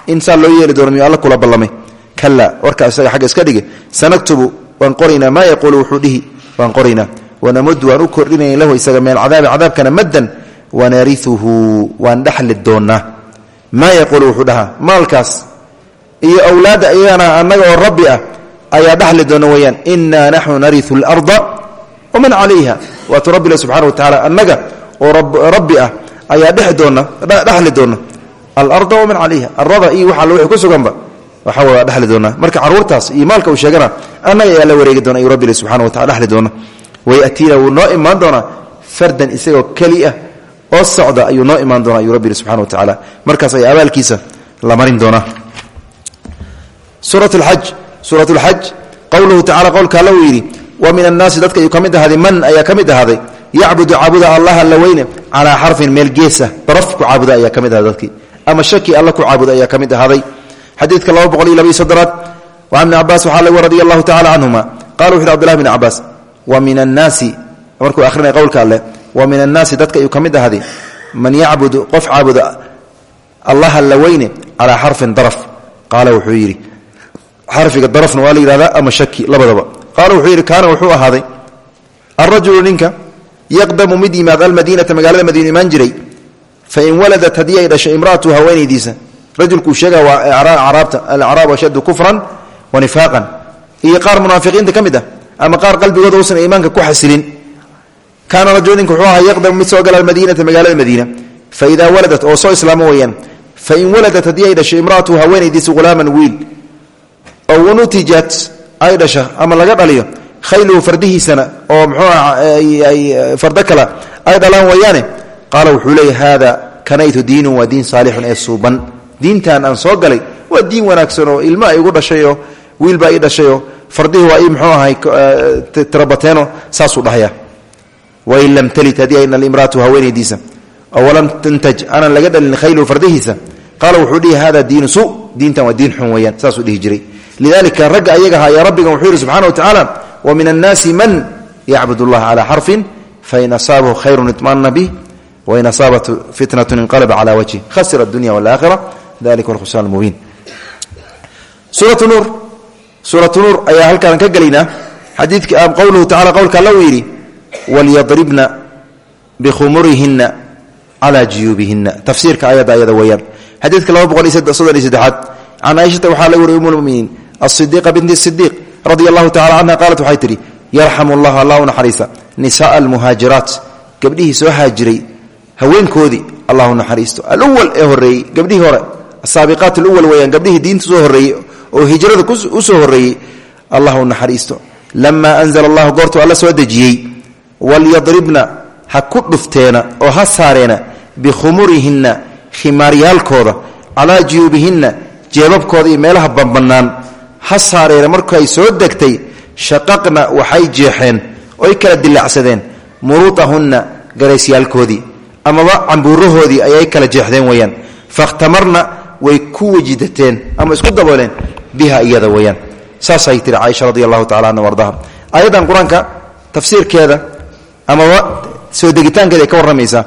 In saa loo yeeli doono miyuu alla kula ballamay? Kala warkaa isaga xagga iska dhige sanaktubu waan qoraynaa. Maa yaquulu wuxuu dhihi waan qoraynaa. Wanamudu waan u kordhinayna lahu isaga min alcadaabi cadaabkana maddan. Wanariuhu waan dhexli doonnaa maa yaquulu wuxuu dhahaa maalkaas iyo awlaadda iyagana annaga oo ah ayaa dhexli doona weyaan inaa naxnu nariu larda waman calayha? Waatu rabbi le subxana wa tacala annaga oo rabbi ah ayaa dhex doona alarda waman calayha? Arada iyo waxa wixii ku suganba? Waxa waa dhexli doonaa marka carruurtaas iyo maalka sheegana annaga ayaa la wareegi doona ayuu rabbi le subxana wa tacala dhexli doona. Wayatiina wuu noo imaan doonaa fardan isagoo keli ah oo socda ayuu noo imaan doona ayuu rabbi subxana wa tacaala. Markaas ayaa abaalkiisa la marin doonaa. Suura aj qowluhu tacala qowlka alla uu yidhi wa min annaasi dadka ayuu ka mid man ayaa ka mid ahaaday yacbudu allaha alla weyne calaa xarfin meel geesa daraf ku caabuda ayaa ka ama shaki alla ku caabuda ayaa ka mid ahaaday. Xadiidka laba boqol iyo laba iyo soddonaad wacan ibni cabaas waxaa laga radia allahu tacala canhuma qala wuxu yhi abdullahi bn cabaas wa min annaasi markuu dadka ayuu ka mid man yacbudu qof caabuda allaha alla weyne calaa daraf. Qaala wuxuu yidhi darafna waa la ama shaki labadaba qaala wuxuu yidhi kaana wuxuu ahaaday alrajulu ninka yaqdamu mid yimaad almadiinata magaalada madiina imaan jiray fain waladat haddii ay dhashay imraatu haweenaydiisa rajulkuu sheega waa acraabta alacraab ashaddu kufran wa nifaaqan. Iyo qaar munaafiqiinta ka mid ah ama qaar qalbigooda ku xasilin. Kaana rajulu ninka wuxuu yaqdamu mid soo gala almadiinata magaalada madiina. Faidaa waladat oo soo islaamo weeyaan fain waladat haddii ay dhashay imraatuhu haweenaydiisa hulaaman wiil oo wanutijat ay dhasha ama laga dhaliyo khayluhu fardihiisana oo mxuu ay fardo kala ay dhalaan wayaane qaala wuxuu leeya haada kanaytu diinun waa diin saalixun ee diintan aan soo galay waa diin wanaagsan oo ilmo ay igu dhashayoo wiilbaa ii dhashayoo fardihii waa ii mxuu ahay tirabateeno saasuu dhahaya. Wain lam talid haddii ayna imraatu haweenaydiisa. Oo walam tantaj aanan laga dhalin khayluhu fardihiisa. Qaala wuxuu dhihi hada diinu su diintan waa diin xun weyaan saasuu dhihi jiray lidalika ragga ayaga ahaa yaa rabbigan wuxuu yihi subxana wa tacaala wa min annaasi man yacbud allaha calaa xarfin fain asaabahu khayrun itmaana bih wain asaabathu fitnatun inqalaba cala wajhi khasira adunya walaakhira dalika alkhusraan mubiin suuratu nuur suuratu nuur ayaa halkaan ka gelaynaa xadiidka qowluhu tacala qowlka alla uu yidhi walyadribna bikhumurihina cala juyuubihina tafsiirka ayadda ayada weeyaan. Xadiidka laba boqol iyo soddon iyo saddexaad can caaishata waxaa laga wariyay um asidiiqa binti sidiiq radia allahu tacala canha qaalat waxay tidhi yarxamu llahu allah u naxariista nisaaa almuhaajiraat gabdhihii soo haajiray haweenkoodii allahu naxariisto aluwal ee horeeyey gabdhihii hore asaabiqaat aluwal weeyaan gabdhihii diinta soo horreeyey oo hijrada u soo horreeyey allah u naxariisto lamaa anzala allahu goortuu alla soo dejiyey walyadribna ha ku dhufteena oo ha saareena bikhumurihinna khimaaryaalkooda calaa juyuubihinna jeebabkooda iyo meelaha banbannaan ha saareena markay soo degtay shaqaqna waxay jeexeen oy kala dilaacsadeen muruutahunna garaysyaalkoodii amaba cambuurahoodii ayay kala jeexdeen weyaan fakhtamarna way ku wejidateen ama isku dabooleen biha iyada weyaan saasay tiri caaisha radi allahu tacala anha ardaha ayadan qur'aanka tafsiirkeeda amaba soo degitaankeeda ay ka warramaysaa.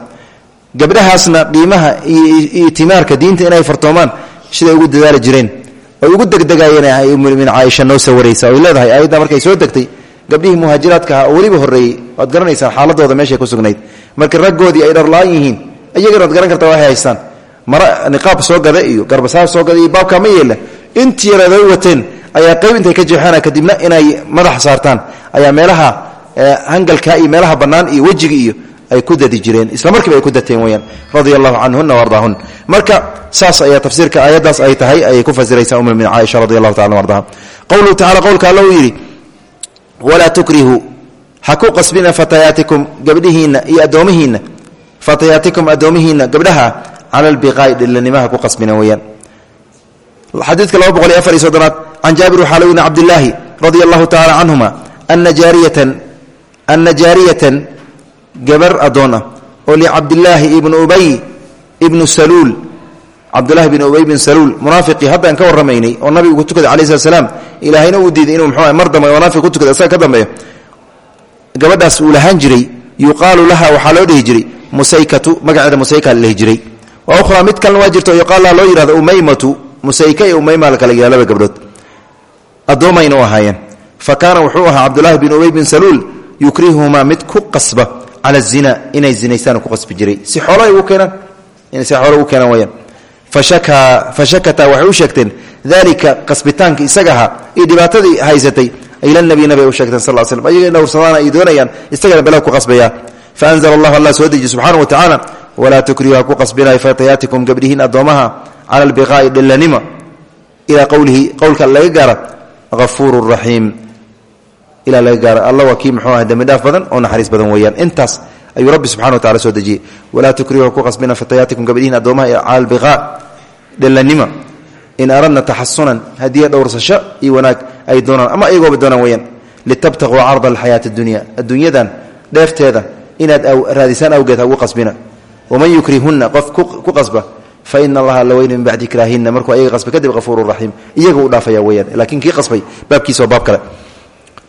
Gabdhahaasna qiimaha iyo itimaarka diinta inay fartoomaan siday ugu dadaali jireen oy ugu degdegayeen ay ummuminiin caaisha noo soo waraysa leedahay ayadda markay soo degtay gabdhihii muhaajiraadka aha oo weliba horreeyey waad garanaysaan xaaladooda meeshay ku sugnayd. Marka raggoodii ay dharla-aan yihiin iyagana garan karta waxay haystaan. Mara niqaab soo gada iyo garbasaar soo gada iyo baabkaa ma yeela intii yareed ay wateen ayaa qayb intay ka jeexaan kadibna inay madax saartaan. Ayaa meelaha hangalka iyo meelaha bannaan iyo wejiga iyo ay ku dadi jireen. Isla markiiba ay ku dateen weyaan radia allahu canhuna marka saas ayaa tafsiirka aayaddaas ay tahay ayay ku fasiraysaa ummin caaisha radi allahu tacala ardaha qowluhu tacala qowlka alla uu yidhi tukrihuu ha qasbina fatayaatikum gabdhihiinna iyo addoomihiinna fatayaatikum addoomihiinna gabdhaha cala albiqaa'i dhilanimaha ku qasbina weyaan xadiidka laba boqol iyo afar iyo soddonaad can jaabir waxaa lawina cabdillaahi radia allahu tacala gabar addoon ah oo licabdillaahi ibni ubay ibnu saluul cabdullahi bn ubay bin saluul munaafiqii haddaan ka warramaynay oo nabigu ku tukaday alai slat slaam ilaahayna uu diiday inuu mxuu mar dambe munaafiq ku tukada isaga ka dambeeyo. Gabadhaas uu lahaan jiray yuqaalu laha waxaa loo dhihi jiray musaykatu magaceeda musayka la dhihi jiray. Wa ukhraa mid kalena waa jirta oo yuqaal laha loo yihahdo umaymatu musayka iyo umayma la kala bin saluul yukrihuhumaa mid ku qasba cala zina inay zinaystaan ku qasbi jiray. Si xoolo ay ugu keenaan si xoolo ugu keenaan wayaan fashakata waxay u sheegteen dalika qasbitaanka isaga ahaa iyo dhibaatadii haysatay ila nabi nabi u sheegteen sal slm ayaga dhowrsadaana ay doonayaan isagana bela ku qasbaya. Faanzla allahu allah soo deji subxana wa tacaala walaa tukrihu ha ku qasbinay fatayaatikum gabdhihiin addoomaha cala albiqaa'i dhilanima ilaa qowlihi qowlka laga gaara afuuru raxiim ilaa laga gaara alla waa kii muxuu ah dembi dhaaf badan oo naxariis badan weeyaan. Intaas ayuu rabbi subxana wa tacala soo dejiyey. Walaa tukrihu ku qasbina fatayaatikum gabdhihiin addoomaha cala albiqaa dhilanima in aradna taxasunan hadiya dhowrsasho iyo wanaag ay doonaan ama ayagooba doonaan weyaan litabtaquu carda alxayaati addunya adduunyadan dheefteeda inaad raadisaan awgeed ha ugu qasbina waman yukrihunna qof ku qasba fa ina allaha alla weyne min bacdi ikraahinna. Markuu ayaga qasbay kadib hafuuru raxiim iyaga uu dhaafaya weyaan laakiin kii qasbay baabkiisa waa baab kale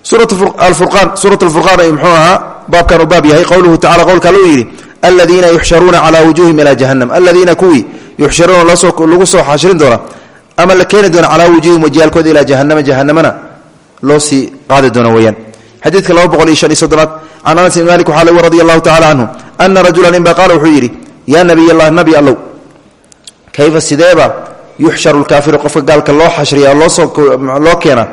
suurat alfurqaan ay muxuu ahaa baabkan uu baab yahay. Qowluhu tacala qowlka alla uu yidhi aladiina yuxsharuuna calaa wujuuhim ilaa jahannam. Aladiina kuwii yuxsharuuna lagu soo xaashirin doona ama la keeni doona calaa wujuuhim wajiyaalkooda ilaa jahanama jahanamana loo sii qaadi doona weyaan xadiidka laba boqol iyo shan iyo soddonaad can anas ibn malik waxaa lagu radi allahu tacala canhu ana rajulan inba qaala wuxuu yidhi yaa nabiy allah nabi allow kayfa sideeba yuxsharu lkaafiru qofka gaalka loo xashriya loosoo keena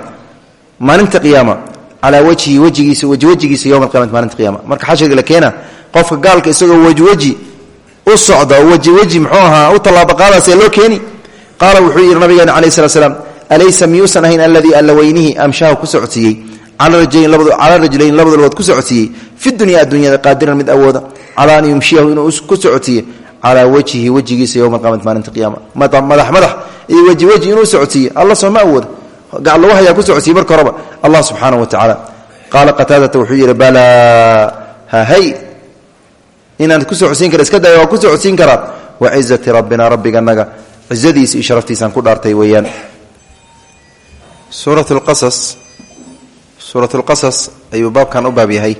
maalinta qiyaama calaa wajhi wejigiisa wejiwejigiisa yowma alqiyamati maalinta qiyama marka xashriga la keena qofka gaalka isagoo wejiweji u socda oo wejiweji muxuu ahaa u tallaabaqaadaasee loo keeni. Qaala wuxuu yidhi nabigeena calayi slat alaysa miyuusan ahayn allaweynihi amshaahu ku socodsiiyey cala rajulayn labada lugood ku socodsiiyey fi dunya addunyada qaadiran mid awooda. Calaa an yumshiyahu inuu ku socodsiiye calaa wajhihi wejigiisa yowma alqiyamati maalinta qiyaama. Madax madax iyo weji weji inuu socodsiiye alla sooma awooda lagu hayaa ku socodsiiye marka horeba allah subxaanahu wa tacaala qaala qataadata wuxuu yidhi balaa hahay inaan ku socodsiin kara iska daya waa ku socodsiin karaa. Wa cizati rabbina rabbiganaga cizadiisa iyo sharaftiisaan ku dhaartay weeyaan. Suurat lqasas suurat lqasas ayuu baabkan u baab yahay.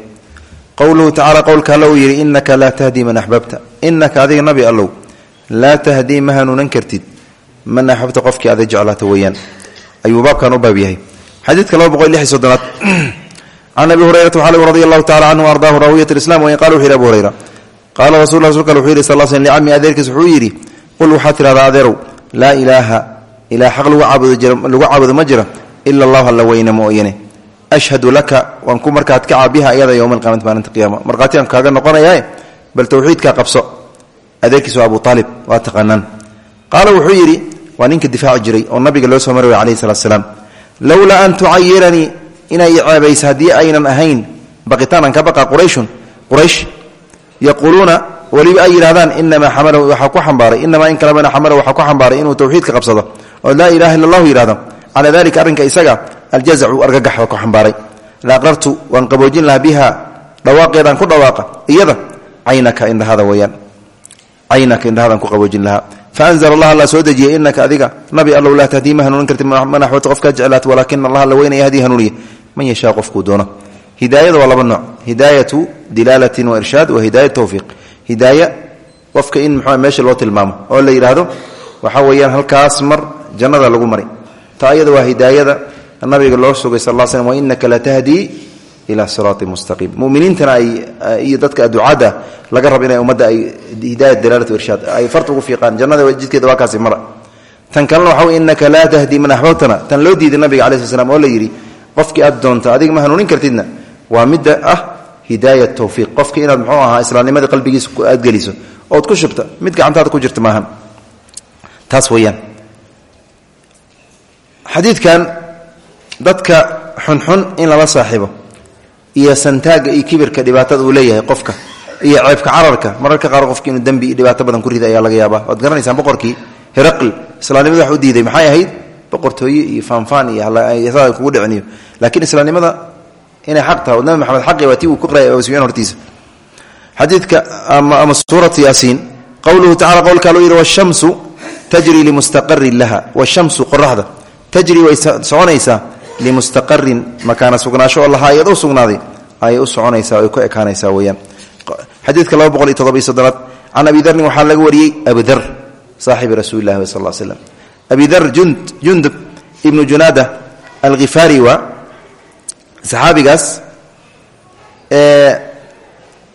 Qowluhu tacala qowlka alla uu yidhi inaka laa tahdii man axbabta inaka adiga nabi allow laa tahdii ma hanuunan kartid. Man axbabta qofkii ayuu baabkan u baab yahay. Xadiidka laba boqol lix iyo soddonaad. Can abi hurayrata waxaa radi allahu tacala canhu ardaahu raawiyat qala wuxu yidhi abu hurayra qaala rasul rasulka wuxuu yidhi sal sl licami adeerkiis wuxuu yidhi qul waxaad tidhahdaa adeerow laa ilaaha ilaa xaq lagu caabudo ma jira ila allahu alla weyne mooyane ashhadu laka waan ku markaad ka caabiha iyada yowma alqiyamati maalinta aan kaaga noqonayaa bal towxiidkaa qabso. Adeerkiis waa abu aalib waa taqaanaan. Qaala wuxuu waa ninka difaaci jiray oo nabiga loo soo marway calayhi salatu salaam. Lowlaa an tucayiranii inay ceebaysa haddii aynan ahayn baqitaanan ka baqa qurayshun quraysh yaquuluuna weliba ay yidhahdaan inamaa xamalahu waxaa ku xambaaray inamaa in kalebana xamalahu waxaa ku xambaaray inuu tawxiidka qabsado. Oo laa ilaha illa allahu yidhahdo dalika arrinka isaga aljazacu argagax waa ku xambaaray. La aqrartu waan qaboojin lahaa biha dhawaaqeedaan ku dhawaaqa iyada caynaka indhahada weyaan caynaka indhahadaan ku qaboojin lahaa faanzl allah alla soo dejiyey inaka adiga nabi allow laa tahdii ma hanuunin karti man axbabta qofkaa jeclaat walaakina allah alla weyna yahdii hanuuniye man yashaa qofkuu doono hidaayada waa laba nooc hidaayatu dilaalatin wa irshaad wa hidaaya towfiiq hidaaya qofka in mxu meesha loo tilmaamo oo la yidhaahdo waxaa weeyaan halkaas mar jannada lagu maray ta ayada waa hidaayada nabiga loo sugay sal l slm wainaka latahdii ila siraati mustaqiim. Muminiintana iyo dadka ducaada laga rabo inay ummadda ay hidaaya dalaalat irshaad ay farta ugu fiiqaan. Jannada jidkeeda waa kaasi mara. Tan kalena waxa wey inaka laa tahdii man axbabtana tan loo diiday nabiga cala sl oo la yidhi qofkii aad doonta adiga ma hanuunin kartidna. Waa midda ah hidaaya towfiiq qofki inaad muxuu ahaa islaamnimadii qalbigiisa aad geliso ood ku shubta mid gacantaada ku jirta maahan. Taas weyaan xadiidkan dadka xunxun in lala saaxiibo iyo santaagga iyo kibirka dhibaatada uu leeyahay qofka iyo ceebka cararka. Mararka qaar qofki inuu dembi dhibaato badan ku rida ayaa laga yaabaa. Waad garanaysaan boqorkii heraql islaamnimada wax u diiday maxay ahayd? Boqortooye iyo faanfaan iyo kugu dhiciniyo. Laakiin islaamnimada inay xaq tahay nabi maxamed xaqi waa tii uu ku qiraya abusufyaan hortiisa. Xadiidka ama suuratu yaasiin qowluhu tacala qowlka aluu yidhi washamsu tajri limustaqarin laha. Washamsu qoraxda tajri way soconaysaa limustaqarin makaana sugnaasho oo lahaa ayad u sugnaaday ayay u soconaysaa ay ku ekaanaysaa weyaan xadiidka laba boqol iyo todoba iyo soddonaad can abi darin waxaa laga wariyey abidar saaxibi rasuuli lahi sal l slam abi dar jundub ibnu junaada alkhifaari waa saxaabigaas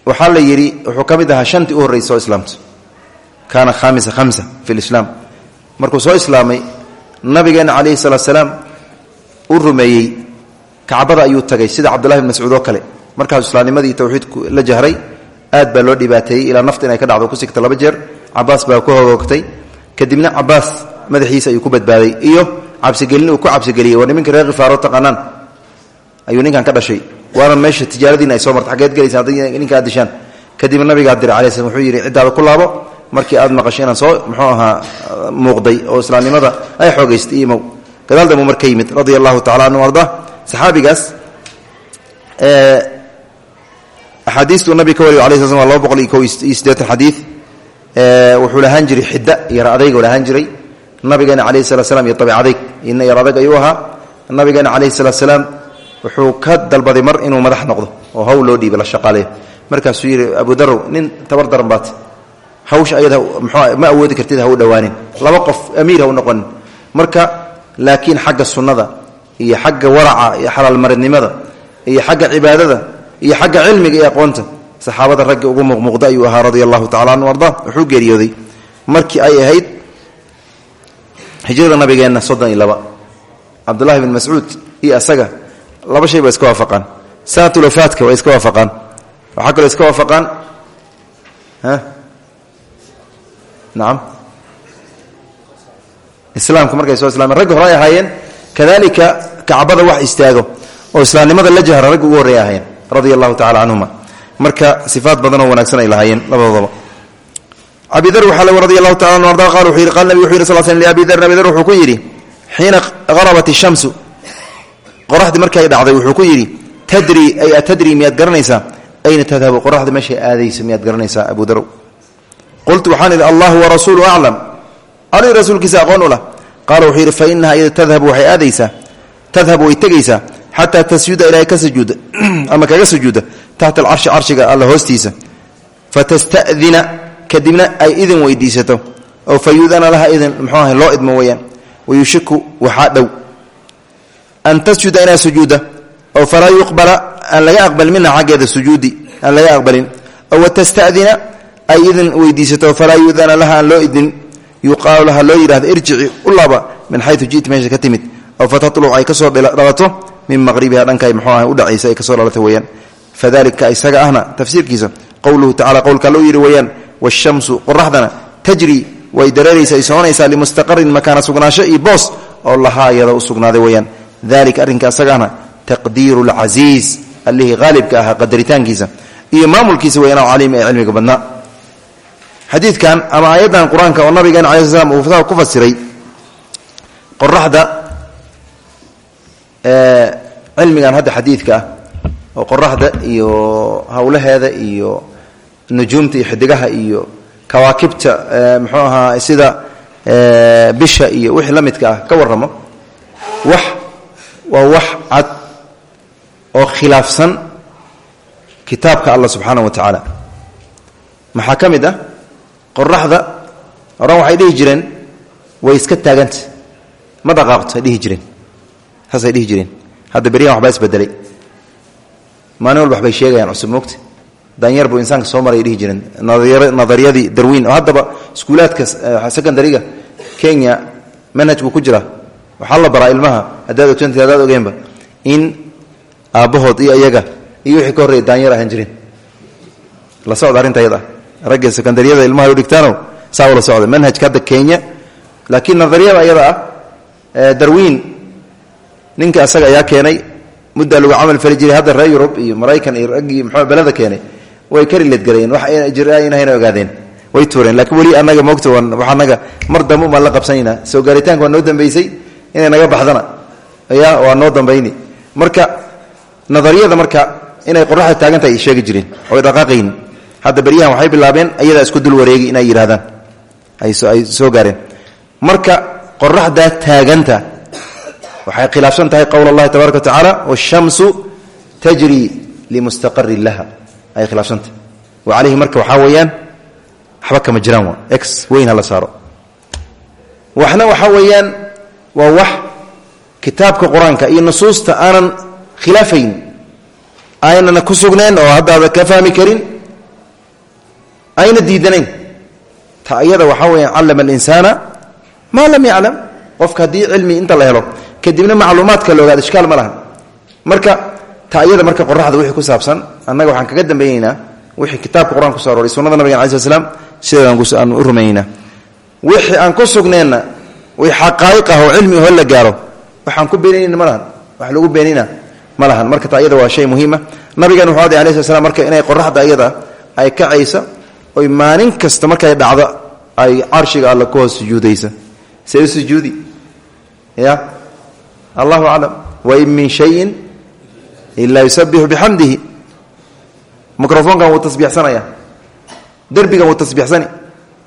waxaa la yidhi wuxuu ka mid ahaa shantii u horreysa oo islaamta kaana khamisa hamsa fi lislaam markuu soo islaamay nabigeena calayhi salaatu salaam u rumeeyey kacbada ayuu tagay sida cabdullahi bin mascuud oo kale. Markaasuu islaamnimadii towxiidku la jahray aad baa loo dhibaateeyey ilaa nafta inay ka dhacdo ku sigta laba jeer cabaas baa ku hogoogtay. Kadibna cabaas madaxiisa ayuu ku badbaaday iyo cabsigelin ku cabsigeliyey war niminka reer khifaaro taqaanaan ayuu ninkan ka dhashay. Waana meesha tijaaradiina ay soo marta xageed gelaysa hadday ninka aad dishaan. Kadibna nabigaa diray slam wuxuu yidhi ciddaada ku laabo markii aad maqasho soo muxuu ahaa muuqday oo islaamnimada ay xoogaystay imow gadaal dambu marka yimid radia allahu tacala anhu arda. Saxaabigaas axaadiistuu nabiga ka wariyo alay sl sl waa laba boqol iyo ko iyo siddeetan xadiid wuxuu lahaan jiray xidda yar adayg lahaan jiray. Nabigeena calayhi salat slam iyo abic adayg ina yar adag ayuu ahaa. Nabigeena calayhi salaat salaam wuxuu ka dalbaday mar inuu madax noqdo oo hawl loo dhiiba la shaqaaleeyo. Markaasuu yidhi abu darow nin tabar daran baat hawsha ayada ma awoodi kartid ha u dhowaanin laba qof amiir ha u noqonin. Marka laakiin xagga sunnada iyo xagga waraca iyo xalaalmaridnimada iyo xagga cibaadada iyo xagga cilmiga iyo aqoonta. Saxaabada raggi ugu muuqmuuqda ayuu ahaa radia allahu tacala anhu arda wuxuu geeriyooday. Markii ay ahayd hijrada nabigeenna soddon iyo laba. Cabdullahi bin mascuud iyo asaga laba shay ba iska waafaqaan. Sanatulwafaadka way iska waafaqaan. Waxaa kaloo iska waafaqaan nacam islaamka markay soo islaameen raggi hore ay ahaayeen. Kadalika kacbada wax istaago oo islaamnimada la jahra raggi ugu horreey ahaayeen radia allahu tacala marka sifaat badanoo wanaagsan ay lahaayeen labadoodaba. Abidar waxaa l radi allahu taala anu arda qal wuxuu yidhi qal nabig wuxu yidhi sal slm liabi dar abi dar. Wuxuu ku yidhi xiina harabat ishamsu qoraxdii markay dhacday wuxuu ku yidhi tadri ay atadri miyaad garanaysaa? Ayna tadhabu? Qoraxda meeshay aadaysa miyaad garanaysaa abu darow qultu waxaan idhi allahu warasuulu aclam ali rasuulkiisa aqoon u lah qaala wuxuu yidhi fa inaha iyada tadhabu waxay aadaysaa tadhabu way tegaysaa xataa tasjuda ilaahay ka sujuuda ama kaga sujuuda taxta alcarshi carshiga alla hoostiisa. Fatastadina kadibna ay idin weydiisato. Oo fa yudana laha idin mxuu aha loo idmo weyaan wayushiku waxaa dhow. An tasjuda inaa sujuuda oo falaa yuqbala aan laga aqbalin minha xaggeeda sujuudi aan laga aqbalin. Oo watastadina ay idin weydiisato. Falaa yudana laha aan loo idin yuqaalu laha loo yidhahdo irjici u laba min xayu jiti meesha ka timid oo fatatluc ay ka soo dhalato min maqribiha dhankay mxuu aha udhacaysa ay ka soo dhalato weyaan fadalika isaga ahna tafsiirkiisa qowluhu tacala qowlka loo yidhi weyaan washamsu qoraxdana tajri way dareeraysa ay soconaysaa limustaqarin makaana sugnaasho iyo boos oo lahaa iyada u sugnaaday weyaan dalika arrinka isaga ahna taqdiiru lcasiiz allihii haalibka ahaa qadaritaankiisa iyo maamulkiisa weyn oo ee cilmiga badnaa xadiidkan ama aayaddan qur'aanka oo nabigeena cala sl slam uu ku fasiray qoraxda cilmigan hadda xadiidka ah oo qoraxda iyo hawlaheeda iyo nujuumta iyo xidigaha iyo kawaakibta muxuu ahaa sida bisha iyo wixii la midka ah ka warramo wax waa wax cad oo khilaafsan kitaabka allah subxaanahu wa tacaala maxaa ka mid ah qoraxda horan waxay dhihi jireen way iska taaganta ma dhaqaaqto dhihi jireen. Saasay dhihi jireen. Hadda beryahan waxbaa isbedelay maalin walba waxbay sheegayaan cusub moogta. Danyar buu insaanka soo maray dhihi jireen. Nadariyadii darwiin oo haddaba iskuulaadka secondariga kenya manhajku ku jira. Waxaa la baraa ilmaha haddaad ogtanta haddaad ogeenba in aabbahood iyo iyaga iyo wixii ka horreeya daanyar ahaan jireen. La socda arrinta ayada ragga secondariyada ilmaha u dhigtaano saa socda manhajka hadda kenya laakiin nadariyada ayada ah darwiin ninka asaga ayaa keenay muddaa lagu camal fali jiray hadda reer iyo maraykan iyo raggii muxuu belada keenay way ka rileedgarayeen wax jirayna ogaadeen way tuureen. Laakiin weli annaga moogta wax annaga mar dambe umaan la qabsanayna soo gaaritaanka waa noo dambaysay inay naga baxdana ya waa noo dambayni. Marka nadariyada marka inay qoraxda taagantahay ay sheegi jireen oy dhaqaaqayn hadda beryahan waxay bilaabeen ayadaa isku dul wareegi inay yidhahdaan ay soo gaareen. Marka qoraxdaa taaganta waxay khilaafsan tahay qowl allahi tabaraka wa tacaala washamsu tajri limustaqarin laha. Ayay khilaafsantahay wa calayhi marka waxaa weeyaan waxba kama jiraan waa ex weyn ha la saaro. Waxna waxaa weeyaan waa wax kitaabka qur'aanka iyo nusuusta aanan khilaafayn aynana ku sugnayn oo haddaada ka fahmi karin ayna diidanayn. Ta iyada waxaa weyaan callama alinsaana maa lam yaclam. Qofka haddii cilmi inta la helo kadibna macluumaadka la ogaado ishkaal ma marka ta iyada marka qoraxda wixii ku saabsan annaga waxaan kaga dambaynaynaa wixii kitaabka qur'aan aroray sunnada nabigan alai sl slam sideedaan u rumaynaynaa wixii aan ku sugneenna wix xaqaa'iq ah ho la gaaro waxaan ku beenaynin ma wax lagu beenina ma marka ta iyada waa shay muhiima. Nabigan wuxuu aday alai sl marka inay qoraxda iyada ay kacaysa oy maalin kasta markay dhacdo ay carshiga alla ku hoos sujuudaysa. See sujuudi? Ya? Allahu aclam. Wain min shayin ilaa yusabixu bixamdihi microfonkan wuu tasbiixsanaya. Derbigan wuu tasbiixsani.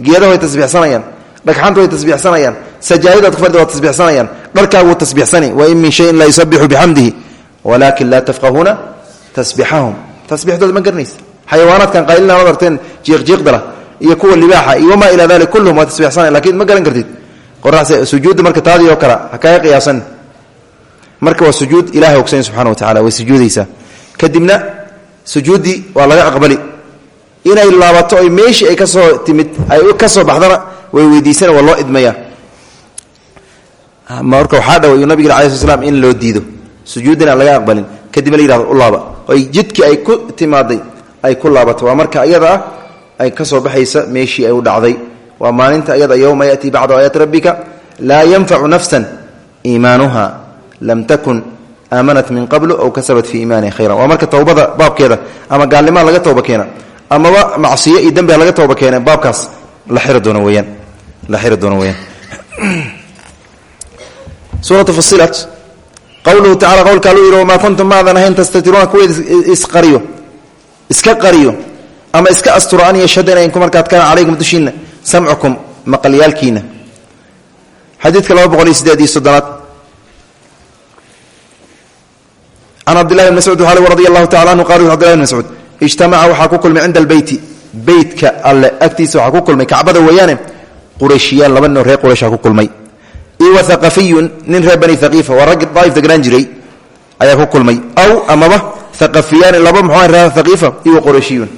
Geedaha way tasbiixsanayaan. Dhagxanta way tasbiixsanayaan. Sajaadadaad ku fadhida waa tasbiixsanayaan. Dharkaagu wuu tasbiixsani. Wain min shayin laa yusabixu bixamdihi walaakin laa tafqahuuna tasbixahum tasbixdooda ma garanaysa xayawaanaadkan qaylina ad arteen jiiqjiiqdala iyo kuwa libaaxa iyo wamaa ilaa dalik kulluhum waa tasbiixsanaya laakiin ma garan kartid sujuudda marka taadii oo kale ha kaga qiyaasan marka waa sujuud ilahay ogsayn subxana wa tacala way sujuudaysaa kadibna sujuuddii waa laga aqbali inay laabato oy meeshii ay ka timid ay ka soo baxdana way weydiisana waa loo marka waxaa iyuu nabig ala sl slam in loo diido sujuuddina laga aqbalin kadibna la u laaba oy jidkii ay ku timaaday ay ku laabato waa marka iyada ah ay ka soo baxaysa meeshii ay u dhacday waa maalinta ayada yowma yaأtii bacdu aayaati rabbika laa yanfacu nafsa iimaanuha lam takun aamanat min qablu aw kasabat fii iimaaniha khayran waa marka towbada baabkeeda ama gaalnimaa laga tooba keena amaba macsiyo iyo dembiga laga tooba keena baabkaas la xiri doono weyaan la xiri doono weyaan suuratu fasilat qowluhu tacala qowlka aluu yidhi kuntum maadan ahayn tastatiruuna kuwa isqariyo iska qariyo ama iska asturo an yashhada inayku markaad kana calaykum dushiinna samcukum maqalyaalkiina xadiidka laba boqol iyo sideed iyo soddonaad. Can anhu qala cbdillahi bn mascuud ijtamaca waxaa ku kulmay cinda albeyti beytka alle agtiisa waxaa ku kulmay kacbada weeyaane qurayshiyaal laba nin oo reer quraysha ku kulmay. Iyo wa haqafiyun nin reer bani haqiifa waa raggi daa'if degnaan jiray ayaa aw amaba haqafiyaani laba haqiifa iyo wa qurayshiyun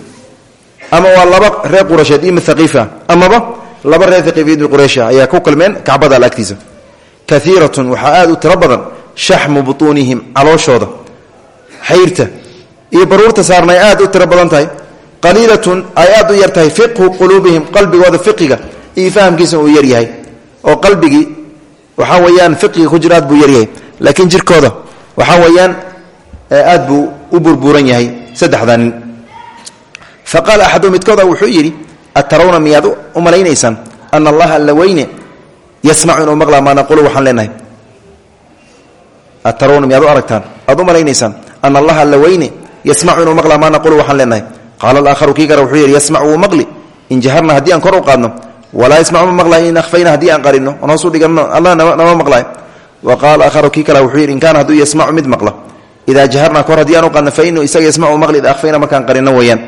ama waa laba reer quraysheed iyo mid haqiifa amaba laba reer mid quraysha ayaa ku kulmeen kacbada agtiisa. Kaiiratun waxaa aad u tiro badan shaxmu butuunihim calooshooda xayrta iyo baruurta saarna ay aad u tiro badan tahay. Qaliilatun ay aad u yar tahay fiqhu quluubihim qalbigooda fiqiga iyo fahamkiisa uu yaryahay oo qalbigii waxaa weeyaan fiqiga aad buu u burburan yahay saddexdaa nin. Fa qaala axadu midkooda wuxuu yidhi atarawna miyaad u malaynaysaan ana allaha alla weyne yasmacu inuu maqlaa? Maa naqulu waxaan leenahay. Atarawna miyaad u aragtaan? Aad u malaynaysaan ana allaha alla weyne yasmacu inuu maqlaa? Maa naqulu waxaan leenahay. Qaala alaakharu kii kale wuxuu yidhi yasmacu wuu maqli. In jaharna haddii aan kor u qaadno walaa yasmacu ma maqlaay in akhfayna haddii aan qarino oon hoos u dhiganno allah nama maqlaay. Wa qaala aakharu kii kale wuxuu yidhi in kaana hadduu yasmacu mid maqla idaa jaharnaa kor haddii aan u qaadno fa inuu isaga yasmacu maqli ida akhfayna markaan qarino weeyaan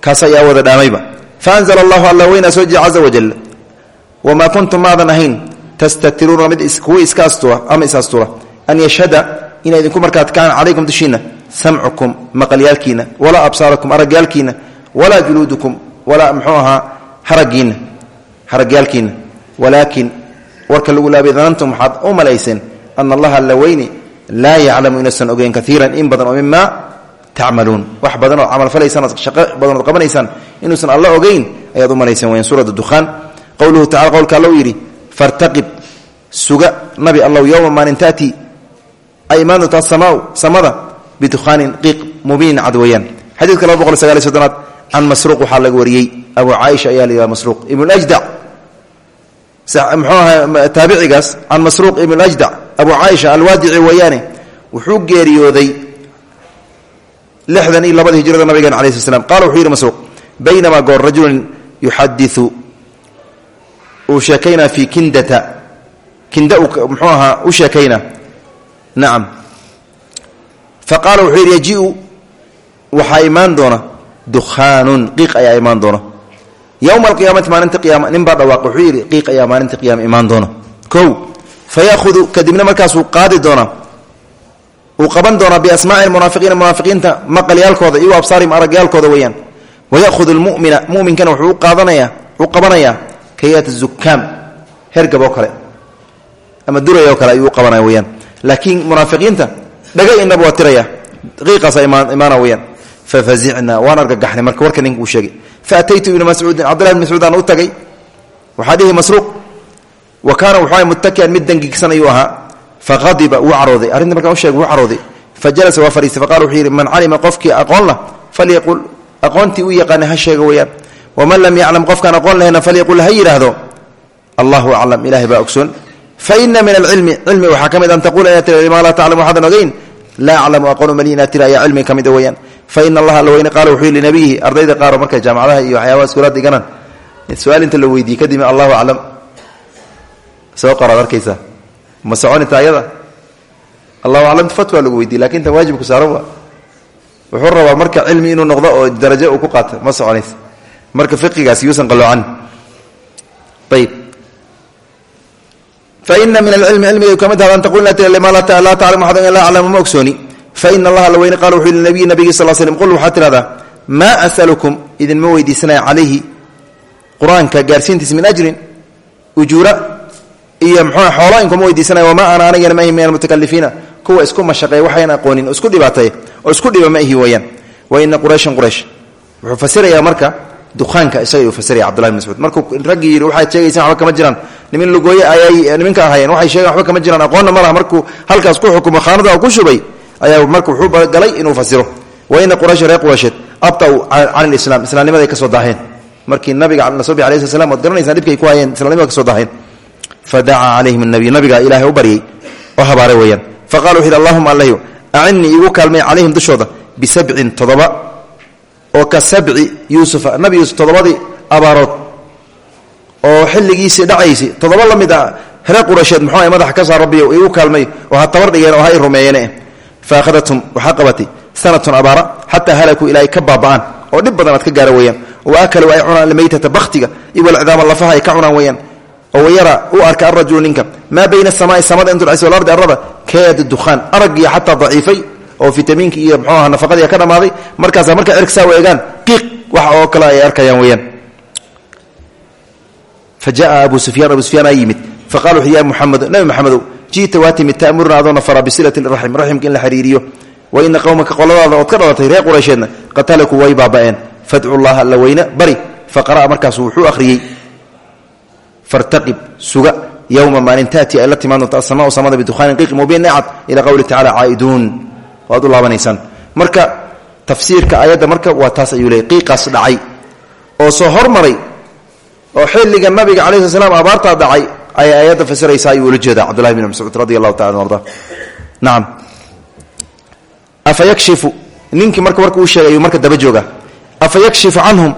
kaas ayaa wada dhaamayba faanzla allahu alla weynaa soo caza wajal wamaa kuntum maadan ahayn tastatiruuna mid kuwi iska ama is an yashhada inay idinku markaad kacaan calaykum dushiinna samcukum maqalyaalkiina walaa absaarakum aragyaalkiina walaa juluudukum walaa mxuu ahaa haragiinna haragyaalkiina warka lagu laabay danantum waxaad u malayseen ana allaha alla weyni laa yaclamu inuusan ogeyn kaiiran in badan oo mima tacmaluun. Wax badan oo camalfalaysaan shaqo badan ood qabanaysaan inuusan alla ogeyn ayaad u malayseen wayaan suurat dukhaan. Qowluhu tacala qowlka alla u yidhi fartaqib suga nabi allow yowma maalin taati ay imaan doontaa samaau samada bidukhaanin qiiq mubiinin cad weeyaan. Xadiidka laba boqol sagaaliy soddonaad can masruuq waxaa laga taabicigaas can masruuq ibnuljdac abu caaisha alwaadici weeyaane wuxuu geeriyooday lixdan iyo labada hijrada nabigeena alai sl slam qala wuxuu yidhi masruuq baynamaa goor rajulun yuxadiu uu sheekaynaa fii kindata. Kinda muxuu ahaa u sheekaynaa nacam. Fa qaala wuxuu yidhi yajiu. Waxaa yowma alqiyaamati maalinta qiyaama nin baa dhawaaq wuxuu yidhi qiiq ayaa maalinta qiyaama imaan doona kow fa yaahudu kadibna markaasuu qaadi doonaa. Uu qaban doonaa biasmaaci munaafiqiina munaafiqiinta maqalyaalkooda iyo absaarihim aragyaalkooda weeyaan. Wayahudu lmumina muminkana wuxuu qaadanaya wuxuu qabanayaa kayat zukaam hergab oo kale ama duray oo kale ayuu u qabanaya weyaan laakiin munaafiqiinta dhaga indhaba waa tiraya qiiqaasa imaana weyaan fafazicnaa waan argagaxnay marka warka ninka uu sheegay faataytu ibna mascuudin cabdillahi bn mascuud aan u tagay waxaa dhihi masruuq wa kaana wuxuu muttakian mid dangigsan ayuu ahaa faadiba wuu carooday arrinta markaan u sheegay wuu carooday fa jalasa waa fadhiistay faqala wuxuu yidhi man calima qofkii aqoon lah falyaqul aqoontii u yaqaana ha sheega weyaan waman lam yaclam qofkaan aqoon lahayna falyaqul ha yidhaahdo allahu aclam ilahay baa ogsoon faina min alcilmi cilmi waxaa ka mid an taquula inaad tira maa laa taclam waxaadan ogeyn laa aclamu aqoonu mali inaad tira ayaa cilmi ka mida weyaan faina allaha alla weyne qaala wuxuu yidhi linabiyihi ardayda qaaro markay jaamacadaha iyo waxyaabaha iskuulaad dhiganaan su'aal inta la weydiiyey kadibna allahu aclam. Soo qoraad arkaysaa ma soconita ayada allahu aclam fatwa lagu weydiye laakiin tan waajibku saaran waa. Wuxuu rabaa marka cilmi inuu noqdo oo darajo uu ku qaato ma soconaysa. Marka fiqigaas yuusan qaloocan ayb faina min alcilmi cilmiga ka mid taha an taqul maa laa taclam axad laa aclamu ma ogsooni faina allaha alla weyne qala wuxuu linabiyi nabigi sal slm qul waxaad tidhahdaa maa asalukum idinma weydiisanaya calayhi qur'aanka gaarsiintiisa min ajrin ujuura iyo mxua xoolo inkuma weydiisanaya wamaa ana anigana maahi min almutakalifiina kuwa isku mashaqeeya waxayn aqoonin oo isku dhibaateeya oo isku dhiba ma ihi weeyaan wa ina qurayshan quraysh wuxuu fasirayaa dukaanka isaga uu fasiraya cabdullahi mascuud. Markuu raggii yidhi waxaad sheegaysaan kama jiraan. Nimin lugooye ayay niminka ahayeen waxay sheegaan waxba kama jiraan. Aqoonna ma markuu halkaas ku xukumo khaanada ku shubay ayaa marka wuxuu galay inuu fasiro. Wa ina quraysha reer quraysheed abtau can lislam islaamnimaday ka soo markii nabiga nasobi alai sl slam waad garanaysaan dhibkay ku hayeen islamnimada ka soo daaheen. Fadacaa calayhim nabiy nabigaa ilaahay u baryay oo habaaray weeyaan. Faqala wuxu yidhi allahuma iigu kaalmay calayhim dushooda bisabcin toddoba oo ka sabci yuusufa nabi yuusuf toddobadii abaarood. Oo xilligiisii dhacaysay. Toddoba la mid ah reer madaxa ka saar rabbiyo iigu kaalmay oo ha tabar dhigeen oo ha i fa akhadathum waxaa qabatay sanatun abaara xataa halakuu ilaahay ka baaba'aan. Oo dhib badan ka gaara weeyaan. Wa akaluu ay cunaan almaytata bakhtiga iyo walcidaama lafaha ay ka cunaan weeyaan. Oo wayara u arka arajulu ninka maa bayna asamaai samada intu dhacaysa walardi arrada kaada dukhaan aragiya xataa daciifay oo fitamiinki iyo mxuu aha nafaqadii ka dhamaaday markaasaa markay cirksaa u eegaan qiiq wax oo kale ay arkayaan weeyaan. Fa jaa abu sufyaan abu sufyaan aa yimid. Faqala wuxu ya muxamedo nabi maxamedow ji'ta waa timid fara bisilati raxim raximka in la xiriiriyo. Wa ina qowmaka qoladaada ood ka dhalatay reer quraysheedna qatalakuu way baaba'een. Fadcu llaha alla weyne bari. Faqara'a markaasu wuxuu akhriyey. Fartaqib suga. Yowma maalin taati ay la timaan doonta asamaau samada bidukhaanin qiiq mubiin ecad ila qowlihi tacala caa'iduun oad u laabanaysaan marka tafsiirka ayadda marka waa taas ayuu leey qiiqaas dhacay oo soo hormaray oo xilliga nabiga calayi sl slam dhacay ayay ayadda fasiraysaa ayuu ula jeeda cabdullahi bin mascuud radi taala arda nacam afa yakshifu ninkii marka uu sheegay marka daba jooga afa yakshifu canhum